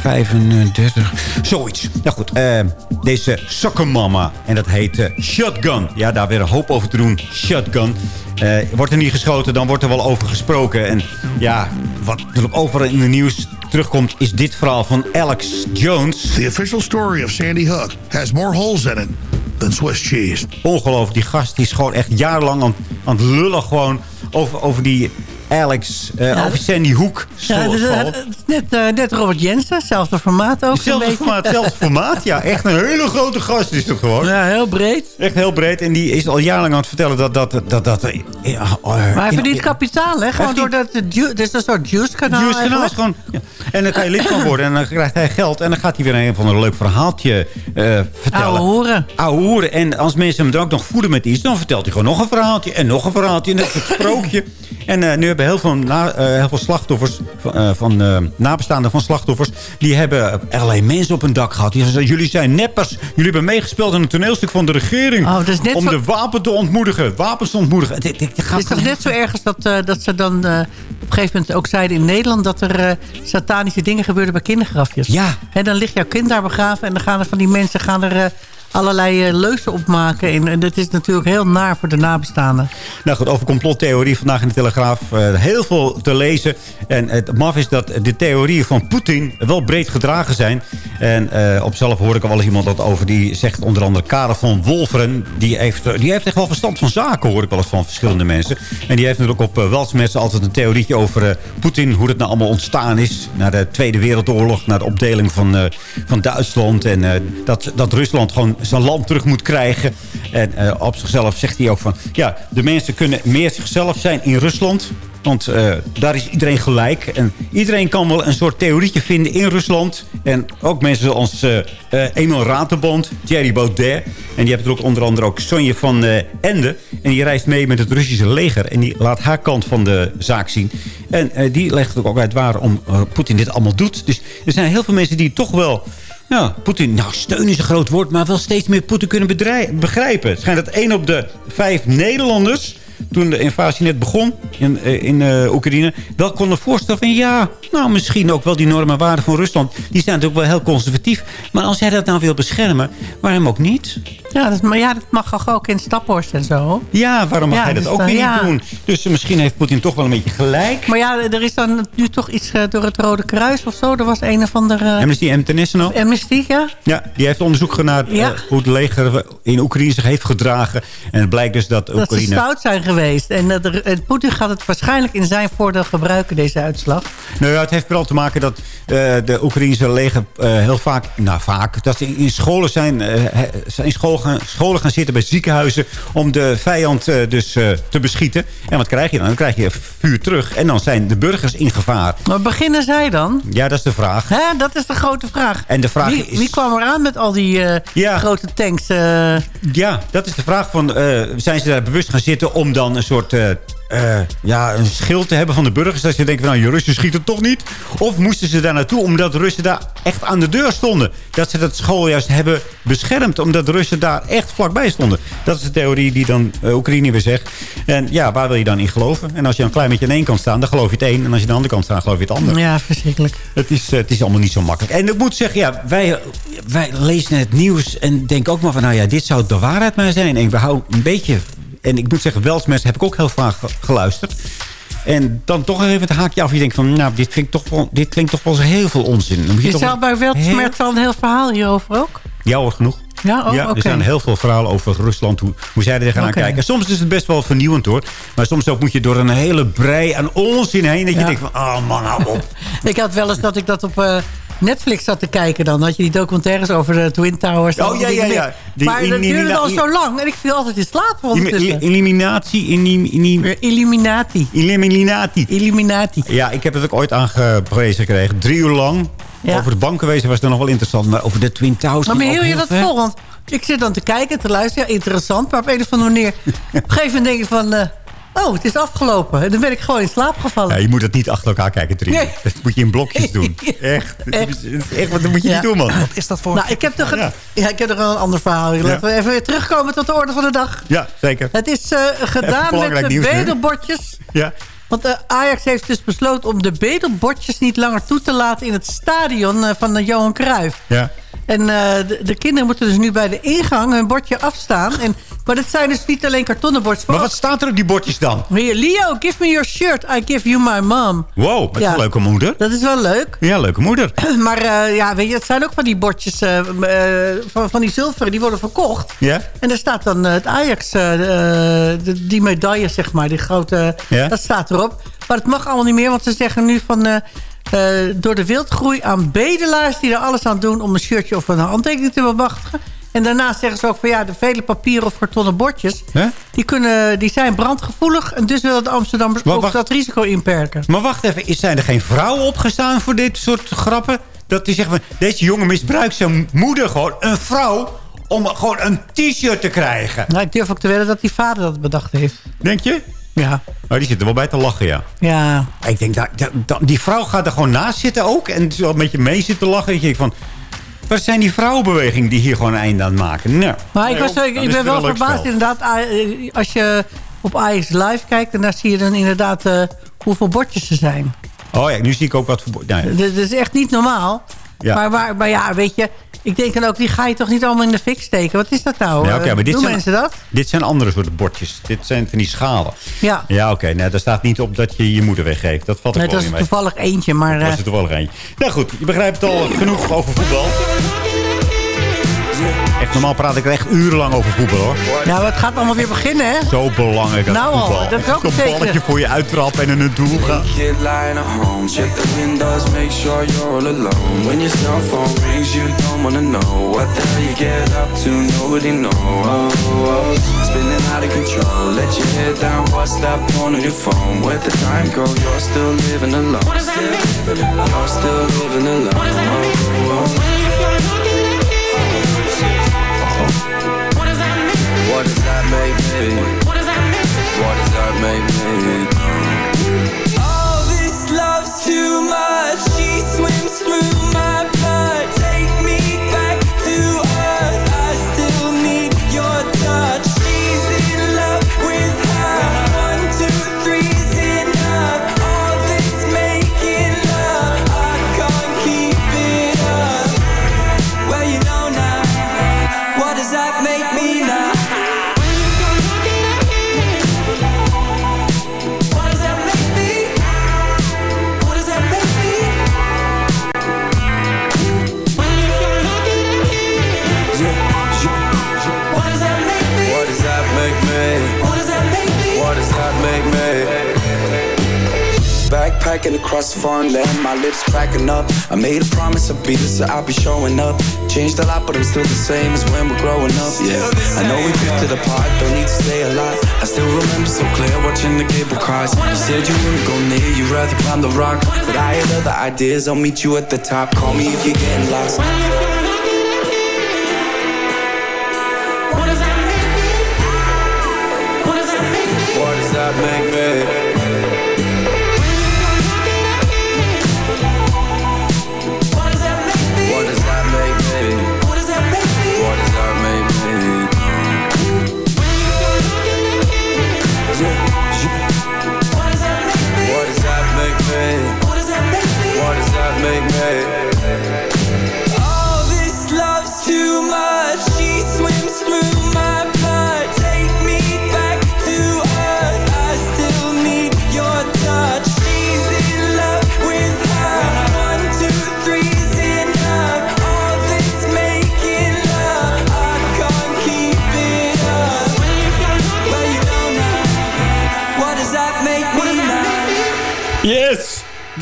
35. Zoiets. Nou goed, eh, deze sokkenmama. En dat heet Shotgun. Ja, daar weer een hoop over te doen. Shotgun. Eh, wordt er niet geschoten, dan wordt er wel over gesproken. En ja, wat natuurlijk overal in de nieuws terugkomt... is dit verhaal van Alex Jones. The official story of Sandy Hook has more holes in it Swiss cheese. Ongelooflijk, die gast die is gewoon echt jarenlang aan, aan het lullen gewoon over, over die Alex, eh, Ja, over Sandy Hook. Ja, dus, eh, het is net, eh, net Robert Jensen, hetzelfde formaat ook. Hetzelfde een beetje. formaat, hetzelfde formaat. Ja, echt een hele grote gast is het gewoon. Ja, heel breed. Echt heel breed. En die is al jarenlang aan het vertellen dat... dat, dat, dat ja, Maar hij verdient kapitaal, hè? Gewoon doordat het... ju- Het is een soort juice-kanaal Juist kanaal is gewoon... Ja. En dan kan je lid van worden en dan krijgt hij geld. En dan gaat hij weer een van een leuk verhaaltje eh, vertellen. Ouwe hoeren. Ouwe hoeren. En als mensen hem dan ook nog voeden met iets... dan vertelt hij gewoon nog een verhaaltje en nog een verhaaltje. En dat is het sprookje. En eh, nu hebben heel veel, na, eh, heel veel slachtoffers... van, van nabestaanden van slachtoffers... die hebben allerlei mensen op hun dak gehad. Die zeggen, jullie zijn neppers. Jullie hebben meegespeeld in een toneelstuk van de regering. Oh, net om zo- de wapen te ontmoedigen. Wapens te ontmoedigen. Het, het- het gaat Het is toch net zo erg als dat, dat ze dan op een gegeven moment ook zeiden in Nederland... dat er eh, dingen gebeurden bij kindergrafjes. Ja. En dan ligt jouw kind daar begraven... en dan gaan er van die mensen gaan er, eh, allerlei uh, leuzen opmaken. En, dat is natuurlijk heel naar voor de nabestaanden. Nou goed, over complottheorie vandaag in de Telegraaf. Uh, heel veel te lezen. En het maf is dat de theorieën van Poetin wel breed gedragen zijn. En uh, op zelf hoor ik al eens iemand dat over. Die zegt onder andere Karel van Wolferen. Die heeft, die heeft echt wel verstand van zaken, hoor ik wel eens van verschillende mensen. En die heeft natuurlijk op Welsmessen altijd een theorietje over Poetin. Hoe het nou allemaal ontstaan is. Na de Tweede Wereldoorlog. Na de opdeling van, van Duitsland. En dat, dat Rusland gewoon zijn land terug moet krijgen. En uh, op zichzelf zegt hij ook van... Ja, de mensen kunnen meer zichzelf zijn in Rusland. Want uh, daar is iedereen gelijk. En iedereen kan wel een soort theorietje vinden in Rusland. En ook mensen zoals uh, Emil Raterbond, Thierry Baudet. En die hebben er ook onder andere ook Sonje van Ende. En die reist mee met het Russische leger. En die laat haar kant van de zaak zien. En die legt ook uit waarom Poetin dit allemaal doet. Dus er zijn heel veel mensen die toch wel... Ja, Poetin, nou steun is een groot woord, maar wel steeds meer Poetin kunnen begrijpen. Het schijnt dat één op de vijf Nederlanders toen de invasie net begon in, in uh, Oekraïne... wel konden voorstellen van ja, nou misschien ook wel die normen en waarden van Rusland. Die zijn natuurlijk wel heel conservatief. Maar als hij dat nou wil beschermen, waarom ook niet? Ja, dat, maar ja, dat mag ook in Staphorst en zo. Ja, waarom mag ja, hij dat dus ook dan, niet ja. doen? Dus uh, misschien heeft Poetin toch wel een beetje gelijk. Maar ja, er is dan nu toch iets uh, door het Rode Kruis of zo. Er was een of andere... Amnesty International? Amnesty, ja. Ja, die heeft onderzoek gedaan hoe het leger in Oekraïne zich heeft gedragen. En het blijkt dus dat Oekraïne... Dat ze stout zijn geweest. En uh, Poetin gaat het waarschijnlijk in zijn voordeel gebruiken, deze uitslag. Nou ja, het heeft vooral te maken dat uh, de Oekraïnse leger uh, heel vaak... Nou, vaak. Dat ze in scholen zijn, in school gaan, scholen gaan zitten bij ziekenhuizen... om de vijand dus te beschieten. En wat krijg je dan? Dan krijg je vuur terug. En dan zijn de burgers in gevaar. Maar beginnen zij dan? Ja, dat is de vraag. Hè? Dat is de grote vraag. En de vraag wie, is... wie kwam eraan met al die ja. grote tanks? Ja, dat is de vraag van... zijn ze daar bewust gaan zitten om dan een soort... Uh, ja, een schild te hebben van de burgers. Dat ze denken, van, nou, je Russen schieten toch niet. Of moesten ze daar naartoe omdat Russen daar echt aan de deur stonden. Dat ze dat school juist hebben beschermd. Omdat Russen daar echt vlakbij stonden. Dat is de theorie die dan uh, Oekraïne weer zegt. En ja, waar wil je dan in geloven? En als je een klein beetje aan één kant staat, dan geloof je het een. En als je aan de andere kant staat, geloof je het ander. Ja, verschrikkelijk. Het is, het is allemaal niet zo makkelijk. En ik moet zeggen, ja, wij, wij lezen het nieuws en denken ook maar van... nou ja, dit zou de waarheid maar zijn. En we houden een beetje en ik moet zeggen, Welsmers heb ik ook heel vaak geluisterd. En dan toch even het haakje af. Je denkt van, nou, dit, ik toch wel, dit klinkt toch wel eens heel veel onzin. Dan moet je je zou bij Welsmers heel... al een heel verhaal hierover ook? Ja hoor, genoeg. Ja, oh, ja, oké. er zijn heel veel verhalen over Rusland, hoe, hoe zij er tegenaan Oké. kijken. Soms is het best wel vernieuwend hoor. Maar soms ook moet je door een hele brei aan onzin heen. Dat je denkt van, oh man, hou op. Ik had wel eens dat ik dat op eh, Netflix zat te kijken dan. had je die documentaires over de Twin Towers. Oh, ja, ja, ja. Die maar dat duurde al zo lang. En ik viel altijd in slaap van Illuminatie, elim, Illuminati. Illuminati. Illuminati. Ja, ik heb het ook ooit aangeprezen gekregen. Drie uur lang. Ja. Over het bankenwezen was het nog wel interessant. Maar over de Twin Towers... Maar ook je heel dat ver. vol? Want ik zit dan te kijken, te luisteren. Ja, interessant. Maar op een of andere manier... op een gegeven moment denk ik van... eh, oh, het is afgelopen. En dan ben ik gewoon in slaap gevallen. Ja, je moet het niet achter elkaar kijken, drie. Nee. Dat moet je in blokjes doen. Echt. Echt. Echt, wat dat moet je Ja. niet doen, man. Wat is dat voor... Nou, ik heb toch een, Ja. ja. ik heb nog wel een ander verhaal. Laten we even weer terugkomen tot de orde van de dag. Ja, zeker. Het is eh, gedaan met de bedelbordjes. Ja. Want eh, Ajax heeft dus besloten om de bedelbordjes niet langer toe te laten... in het stadion eh, van de Johan Cruijff. Ja. En eh, de, de kinderen moeten dus nu bij de ingang hun bordje afstaan. En, maar dit zijn dus niet alleen kartonnen bordjes. Maar wat staat er op die bordjes dan? Hier, Leo, give me your shirt. I give you my mom. Wow, met Ja. een leuke moeder. Dat is wel leuk. Ja, leuke moeder. Maar eh, ja, weet je, het zijn ook van die bordjes eh, van, van die zilveren. Die worden verkocht. Ja? En daar staat dan het Ajax, de- die medaille, zeg maar. Die grote, dat staat erop. Maar het mag allemaal niet meer, want ze zeggen nu van... eh, door de wildgroei aan bedelaars die er alles aan doen... om een shirtje of een handtekening te bemachtigen. En daarnaast zeggen ze ook van ja, de vele papieren of kartonnen bordjes... Die, kunnen, die zijn brandgevoelig. En dus wil de Amsterdammers Maar ook wacht. dat risico inperken. Maar wacht even, is- zijn er geen vrouwen opgestaan voor dit soort grappen? Dat die zeggen van, deze jongen misbruikt zijn moeder gewoon, een vrouw... om gewoon een t-shirt te krijgen. Nou, ik durf ook te wedden dat die vader dat bedacht heeft. Denk je? Ja. Oh, die zit er wel bij te lachen, ja. Ja. Ik denk, dat, die vrouw gaat er gewoon naast zitten ook. En zo een beetje mee zitten lachen. En je denkt van, wat zijn die vrouwenbewegingen die hier gewoon een einde aan maken? Nou, Maar ik, was, joh, ik, ik ben wel verbaasd inderdaad. ah, eh, Als je op Ajax Live kijkt... en daar zie je dan inderdaad eh, hoeveel bordjes er zijn. Oh ja, nu zie ik ook wat voor... Nou, ja. Dat is echt niet normaal. Ja. Maar, maar, maar ja, weet je... Ik denk dan ook, die ga je toch niet allemaal in de fik steken? Wat is dat nou? Ja, oké, Eh, maar dit Doen zijn, mensen dat? Dit zijn andere soorten bordjes. Dit zijn van die schalen. Ja. Ja, oké. nee, daar staat niet op dat je je moeder weggeeft. Dat valt ik Nee, wel niet mee. toevallig eentje, maar... Dat eh, was er toevallig eentje. Nou goed, je begrijpt het al genoeg over voetbal. Echt, normaal praat ik er echt urenlang over voetbal, hoor. nou, het gaat allemaal weer beginnen, hè? Zo belangrijk Nou al, voetbal. dat is ook Zo'n een balletje voor je uittrappen en in het doel gaan. Kid lying at home, What does that make me? What does that make me? What does that make me? What does that make me? All this love's too much. She swims through my Backpacking across the foreign land, my lips cracking up. I made a promise I'll be this, so I'll be showing up. Changed a lot, but I'm still the same as when we're growing up. Yeah, I know we drifted apart, don't need to stay a lot. I still remember so clear watching the cable cars. You said you wouldn't go near, you'd rather climb the rock. But I had other ideas, I'll meet you at the top. Call me if you're getting lost. What does that make? What does that make? What does that make me?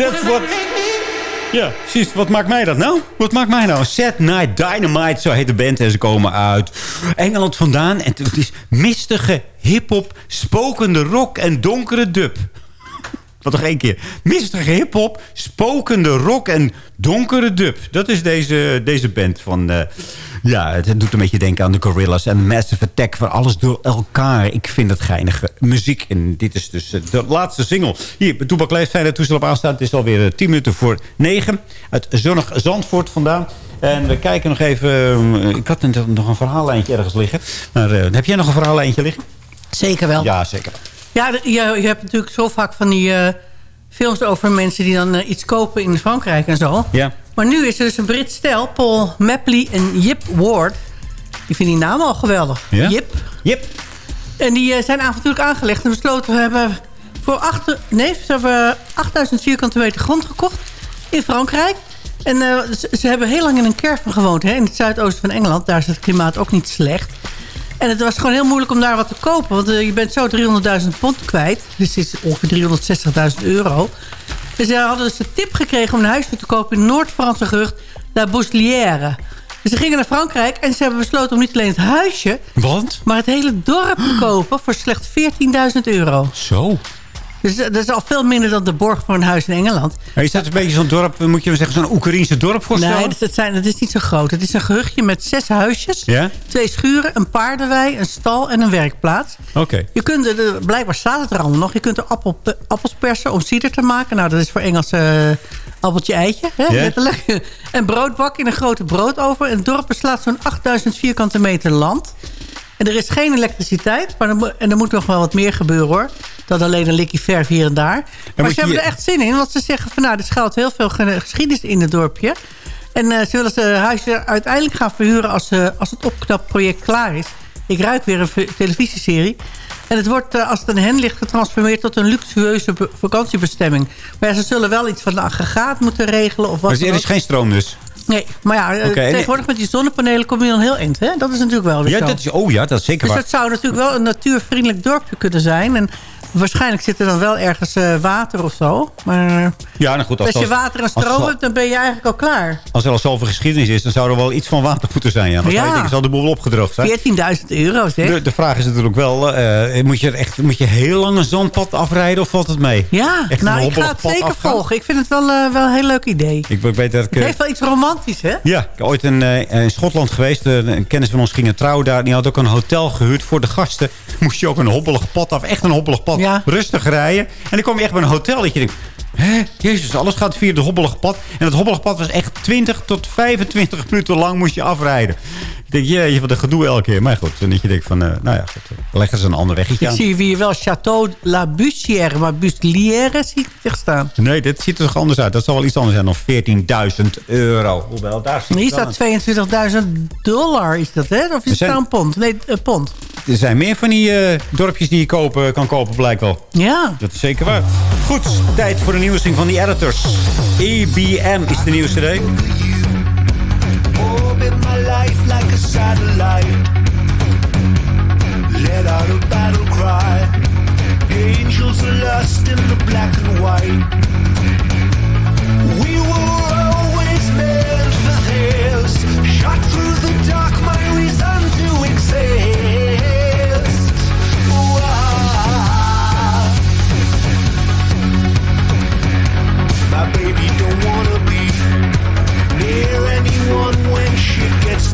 That's what... Ja, precies. Wat maakt mij dat nou? Wat maakt mij nou? Sad Night Dynamite, zo heet de band. En ze komen uit Engeland vandaan. En het is mistige hip-hop, spokende rock en donkere dub. Wat nog één keer. Mistige hip-hop, spokende rock en donkere dub. Dat is deze, deze band van... eh, ja, het doet een beetje denken aan de Gorillas en Massive Attack. Van alles door elkaar. Ik vind het geinige muziek. En dit is dus eh, de laatste single. Hier, Toebak Leeft zijn de toestel op aanstaan. Het is alweer eh, 10 minuten voor 9. Uit zonnig Zandvoort vandaan. En we kijken nog even... eh, ik had net nog een verhaallijntje ergens liggen. Maar eh, heb jij nog een verhaallijntje liggen? Zeker wel. Ja, zeker. Ja, je, je hebt natuurlijk zo vaak van die eh, films over mensen die dan eh, iets kopen in Frankrijk en zo. Ja. Maar nu is er dus een Brits stel, Paul Mapley en Jip Ward. Ik vind die naam al geweldig. Ja? Jip. Jip. En die eh, zijn avontuurlijk aangelegd en besloten we hebben voor acht, nee, ze hebben 8000 vierkante meter grond gekocht in Frankrijk. En ze, ze hebben heel lang in een caravan gewoond, hè, in het zuidoosten van Engeland. Daar is het klimaat ook niet slecht. En het was gewoon heel moeilijk om daar wat te kopen. Want eh, je bent zo 300.000 pond kwijt. Dus het is ongeveer 360.000 euro. Dus ze hadden dus de tip gekregen om een huisje te kopen... in Noord-Franse gehucht La Bouslière. Dus ze gingen naar Frankrijk en ze hebben besloten om niet alleen het huisje... Want? maar het hele dorp te kopen voor slechts 14.000 euro. Zo. Dus dat is al veel minder dan de borg voor een huis in Engeland. Maar is dat een beetje zo'n dorp, moet je zeggen, zo'n Oekraïense dorp voorstellen? Nee, het, zijn, het is niet zo groot. Het is een gehuchtje met zes huisjes. Ja? Twee schuren, een paardenwei, een stal en een werkplaats. Oké. Je kunt er, blijkbaar staat het er allemaal nog. Je kunt er appel, appels persen om cider te maken. Nou, dat is voor Engels eh, appeltje eitje, hè, letterlijk. En brood bakken in een grote broodover. En het dorp beslaat zo'n 8000 vierkante meter land. En er is geen elektriciteit. Maar er, en er moet nog wel wat meer gebeuren hoor. Dan alleen een likkie verf hier en daar. maar ze hebben er echt zin in. Want ze zeggen van nou, er schuilt heel veel ge- geschiedenis in het dorpje. En eh, ze willen het huisje uiteindelijk gaan verhuren als, eh, als het opknapproject klaar is. Ik ruik weer een televisieserie. En het wordt, eh, als het aan hen ligt, getransformeerd tot een luxueuze be- vakantiebestemming. Maar ja, ze zullen wel iets van een aggregaat moeten regelen. Of wat Maar er is ook. geen stroom dus? Nee, maar ja, eh, tegenwoordig met die zonnepanelen kom je dan heel eind. Hè? Dat is natuurlijk wel weer Ja, zo. dat is, oh ja, dat is zeker Dus waar. dat zou natuurlijk wel een natuurvriendelijk dorpje kunnen zijn. En waarschijnlijk zit er dan wel ergens eh, water of zo. Maar Ja, nou goed. als, je als- water en stroom hebt, dan ben je eigenlijk al klaar. Als er al zoveel geschiedenis is, dan zou er wel iets van water moeten zijn. Ja. Dan Ja. je denken, zal de boel opgedroogd zijn. 14.000 euro, zeg. De, de vraag is natuurlijk wel, eh, moet, je er echt, moet je heel lang een zandpad afrijden of valt het mee? Ja, Echt een nou, ik ga het zeker afgaan? volgen. Ik vind het wel, eh, wel een heel leuk idee. Ik, weet dat ik... Het eh, heeft wel iets romantisch, hè? Ja, ik ben ooit in, eh, in Schotland geweest. Eh, een kennis van ons ging trouwen daar. Die had ook een hotel gehuurd voor de gasten. Moest je ook een hobbelig pad af. Echt een hobbelig pad. Ja. Rustig rijden. En dan kom je echt bij een hotel. Dat je denkt, hè, jezus, alles gaat via het hobbelige pad. En het hobbelige pad was echt 20 tot 25 minuten lang moest je afrijden. Ik denk, jeetje, wat een gedoe elke keer. Maar goed, en dat je denkt van, eh, nou ja, goed, eh, leggen ze een ander weggetje Ik aan. zie hier wel Château La Bussière, maar Buslière zie ik staan. Nee, dit ziet er toch anders uit. Dat zal wel iets anders zijn dan 14.000 euro. Hoewel, daar ziet Hier staat 22.000 dollar, is dat, hè? Of is het nou een pond? Nee, een pond. Er zijn meer van die eh, dorpjes die je kopen, kan kopen, blijkt wel. Ja. Dat is zeker waar. Goed, tijd voor de nieuwsing van die editors. EBM is de nieuwste CD. Orbit my life like a satellite. Let out a battle cry. Angels of lust in the black and white.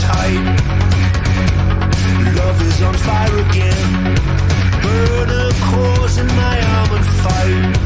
Tight. Love is on fire again. Burn a cause in my arm and fight.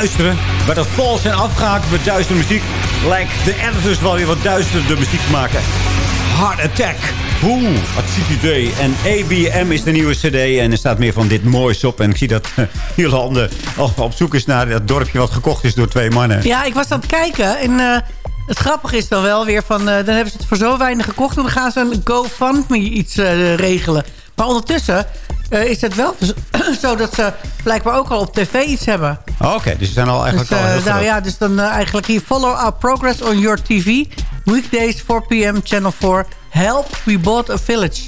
Duisteren. Bij dat vol zijn afgehaakt met duistere muziek... lijkt de editors wel weer wat duisterder muziek te maken. Heart Attack. Oeh, wat ziek idee. En ABM is de nieuwe cd. En er staat meer van dit moois op. En ik zie dat Jolande al op zoek is naar dat dorpje wat gekocht is door twee mannen. Ja, ik was aan het kijken. En eh, het grappige is dan wel weer van... eh, dan hebben ze het voor zo weinig gekocht... en dan gaan ze een GoFundMe iets eh, regelen. Maar ondertussen eh, is het wel dus- zo dat ze blijkbaar ook al op tv iets hebben. Oh, Oké, dus ze zijn al eigenlijk Dus, al eh, heel nou groot. ja, dus dan eh, eigenlijk hier... Follow our progress on your TV. Weekdays 4 p.m. Channel 4. Help, we bought a village.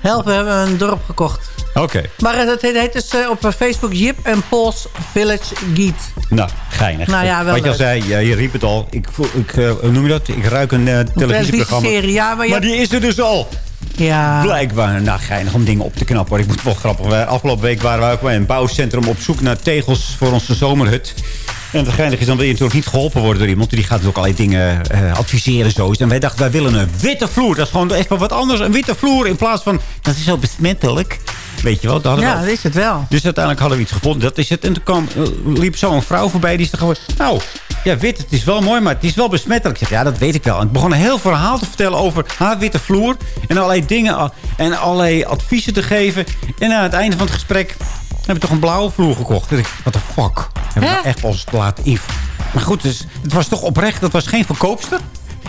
Help, we hebben een dorp gekocht. Oké, Maar eh, het heet, dus eh, op Facebook Jip en Paul's Village Guide. nou, geinig. Nou ja, wel Wat je al zei, ja, je riep het al. Ik, ik eh, hoe noem je dat? Ik ruik een eh, televisieprogramma. televisieserie, ja, maar maar die is er dus al. Ja. Blijkbaar, nou geinig om dingen op te knappen. Ik moet wel grappig. Afgelopen week waren we ook bij een bouwcentrum op zoek naar tegels voor onze zomerhut. En het geinig is, dan wil je natuurlijk niet geholpen worden door iemand. Die gaat ook allerlei dingen eh, adviseren en zo. En wij dachten, wij willen een witte vloer. Dat is gewoon echt wel wat anders. Een witte vloer in plaats van, dat is zo besmettelijk. Weet je wel, dat Ja, dat is het wel. dus uiteindelijk hadden we iets gevonden. Dat is het. En toen kwam, eh, liep zo een vrouw voorbij. Die zei gewoon... Nou, ja, wit, het is wel mooi, maar het is wel besmettelijk. Ik zeg, ja, dat weet ik wel. En het begon een heel verhaal te vertellen over haar witte vloer. En allerlei dingen en allerlei adviezen te geven. En aan het einde van het gesprek hebben we toch een blauwe vloer gekocht. En ik, what the fuck? Hebben we Hè? echt ons te laten in. Maar goed, dus, het was toch oprecht. Dat was geen verkoopster.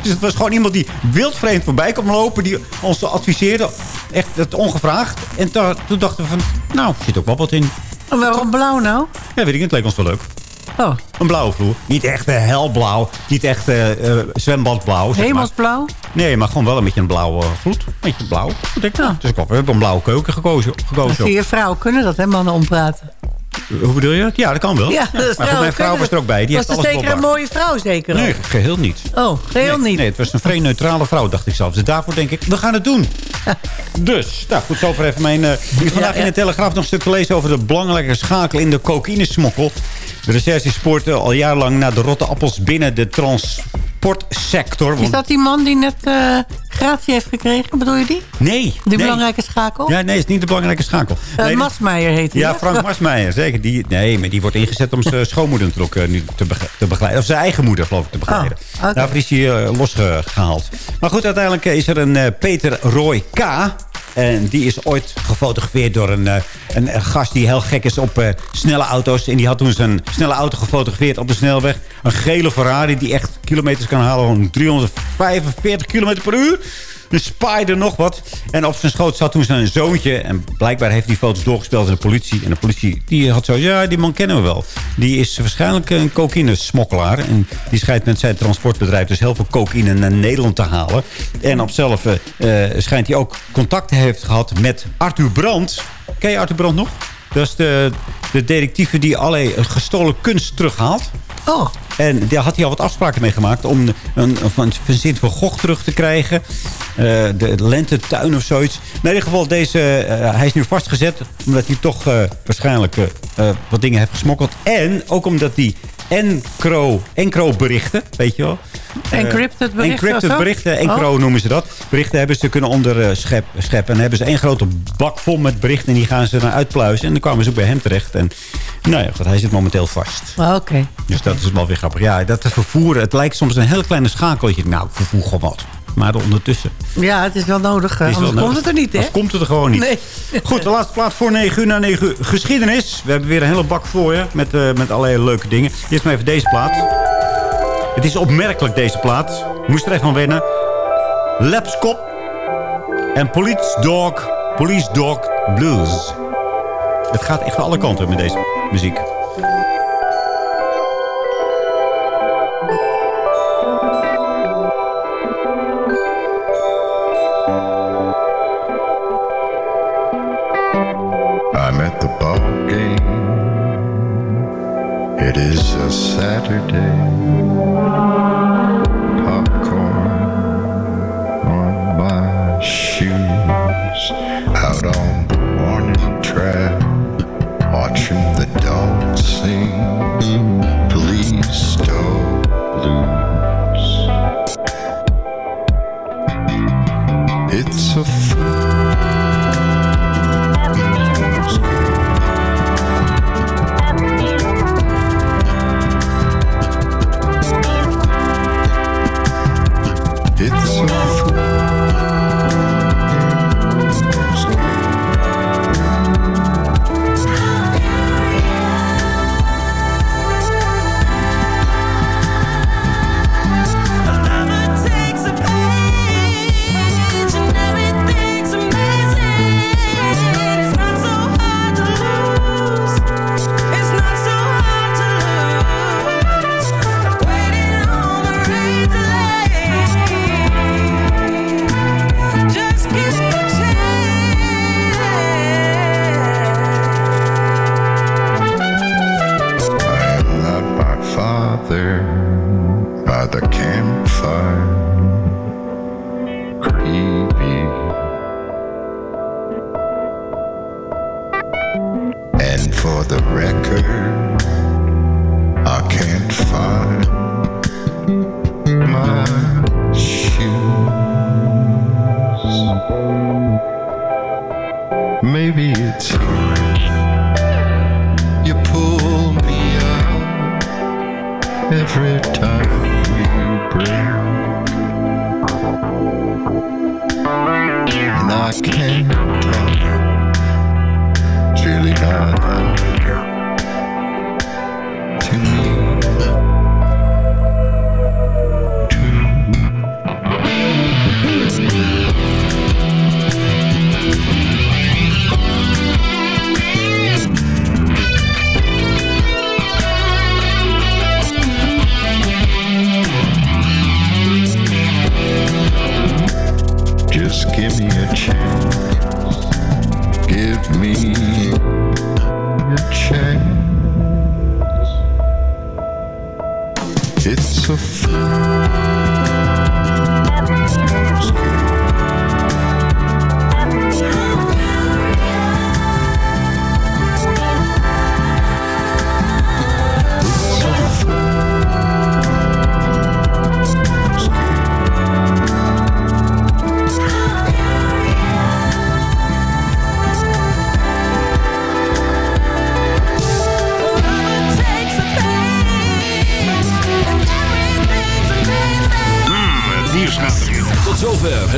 Dus het was gewoon iemand die wildvreemd voorbij kwam lopen. Die ons adviseerde. Echt het ongevraagd. En to- toen dachten we van, nou, zit ook wel wat in. En waarom blauw nou? Ja, weet ik niet. Het leek ons wel leuk. Oh, Een blauwe vloer. Niet echt eh, helblauw. Niet echt eh, eh, zwembadblauw. zeg maar. hemelsblauw? Nee, maar gewoon wel een beetje een blauwe gloed. Een beetje blauw. Ik denk, nou, dus ik we hebben een blauwe keuken gekozen. Gekozen zie je vrouwen kunnen dat, hè, mannen ompraten. Hoe bedoel je dat? Ja, dat kan wel. Ja, dat maar goed, mijn vrouw was er ook bij. Die was heeft alles zeker een mooie vrouw, zeker? ook? Nee, geheel niet. Oh, geheel nee, niet. Nee, het was een vrij neutrale vrouw, dacht ik zelf. Dus daarvoor denk ik, we gaan het doen. dus, nou goed, zover even mijn... eh hier vandaag Ja, ja. in de Telegraaf nog een stuk te lezen over de belangrijke schakel in de cocaïnesmokkel. De recherche spoort eh, al jarenlang naar de rotte appels binnen de transportsector. Is dat die man die net eh gratie heeft gekregen? Bedoel je die? Nee. Die nee. belangrijke schakel? Ja, nee, het is niet de belangrijke schakel. Nee, Masmeijer heet hij. ja? Frank Marsmeijer, zeker. Die, nee, maar die wordt ingezet om zijn schoonmoeder natuurlijk nu te, bege- te begeleiden. Of zijn eigen moeder, geloof ik, te begeleiden. Oh. Daarvoor is hij eh, losgehaald. Maar goed, uiteindelijk is er een Peter Roy K. En die is ooit gefotografeerd door een, eh, een, een gast die heel gek is op eh, snelle auto's. En die had toen zijn snelle auto gefotografeerd op de snelweg. Een gele Ferrari die echt kilometers kan halen van 345 km per uur. Een spider nog wat. En op zijn schoot zat toen zijn zoontje. En blijkbaar heeft die foto's doorgespeeld aan de politie. En de politie die had zo... Ja, die man kennen we wel. Die is waarschijnlijk een cocaïne-smokkelaar. En die schijnt met zijn transportbedrijf dus heel veel cocaïne naar Nederland te halen. En op zelf eh, eh, schijnt hij ook contact heeft gehad met Arthur Brandt. Ken je Arthur Brandt nog? Dat is de, de detectieve die allerlei gestolen kunst terughaalt. Oh. En daar had hij al wat afspraken mee gemaakt om een, een, een van Gogh terug te krijgen. Eh, de Lentetuin of zoiets. Maar in ieder geval, deze, eh, hij is nu vastgezet. Omdat hij toch eh, waarschijnlijk eh, eh, wat dingen heeft gesmokkeld. En ook omdat hij encro, encro berichten, weet je wel. Eh, Encrypted berichten Encrypted berichten, encro Oh. noemen ze dat. Berichten hebben ze kunnen onderscheppen. scheppen. En dan hebben ze één grote bak vol met berichten. En die gaan ze naar uitpluizen. En dan kwamen ze ook bij hem terecht. En nou ja, goed, hij zit momenteel vast. Ah, Oké. Dus dat is wel weer grappig. Ja, dat vervoeren, het lijkt soms een heel kleine schakeltje. Nou, ik vervoer gewoon wat. Maar ondertussen. Ja, het is wel nodig. is Anders wel komt het er niet, hè? Komt het er gewoon niet. Nee. Goed, de laatste plaat voor 9 uur na 9 uur. Geschiedenis. We hebben weer een hele bak voor je. Met, eh, met allerlei leuke dingen. Eerst maar even deze plaat. Het is opmerkelijk, deze plaat. Moest er even van wennen. Lapskop. En Police Dog. Police Dog Blues. Het gaat echt van alle kanten met deze muziek. For the record, I can't find my shoes. Maybe it's you. You pull me up every time we break. And I can't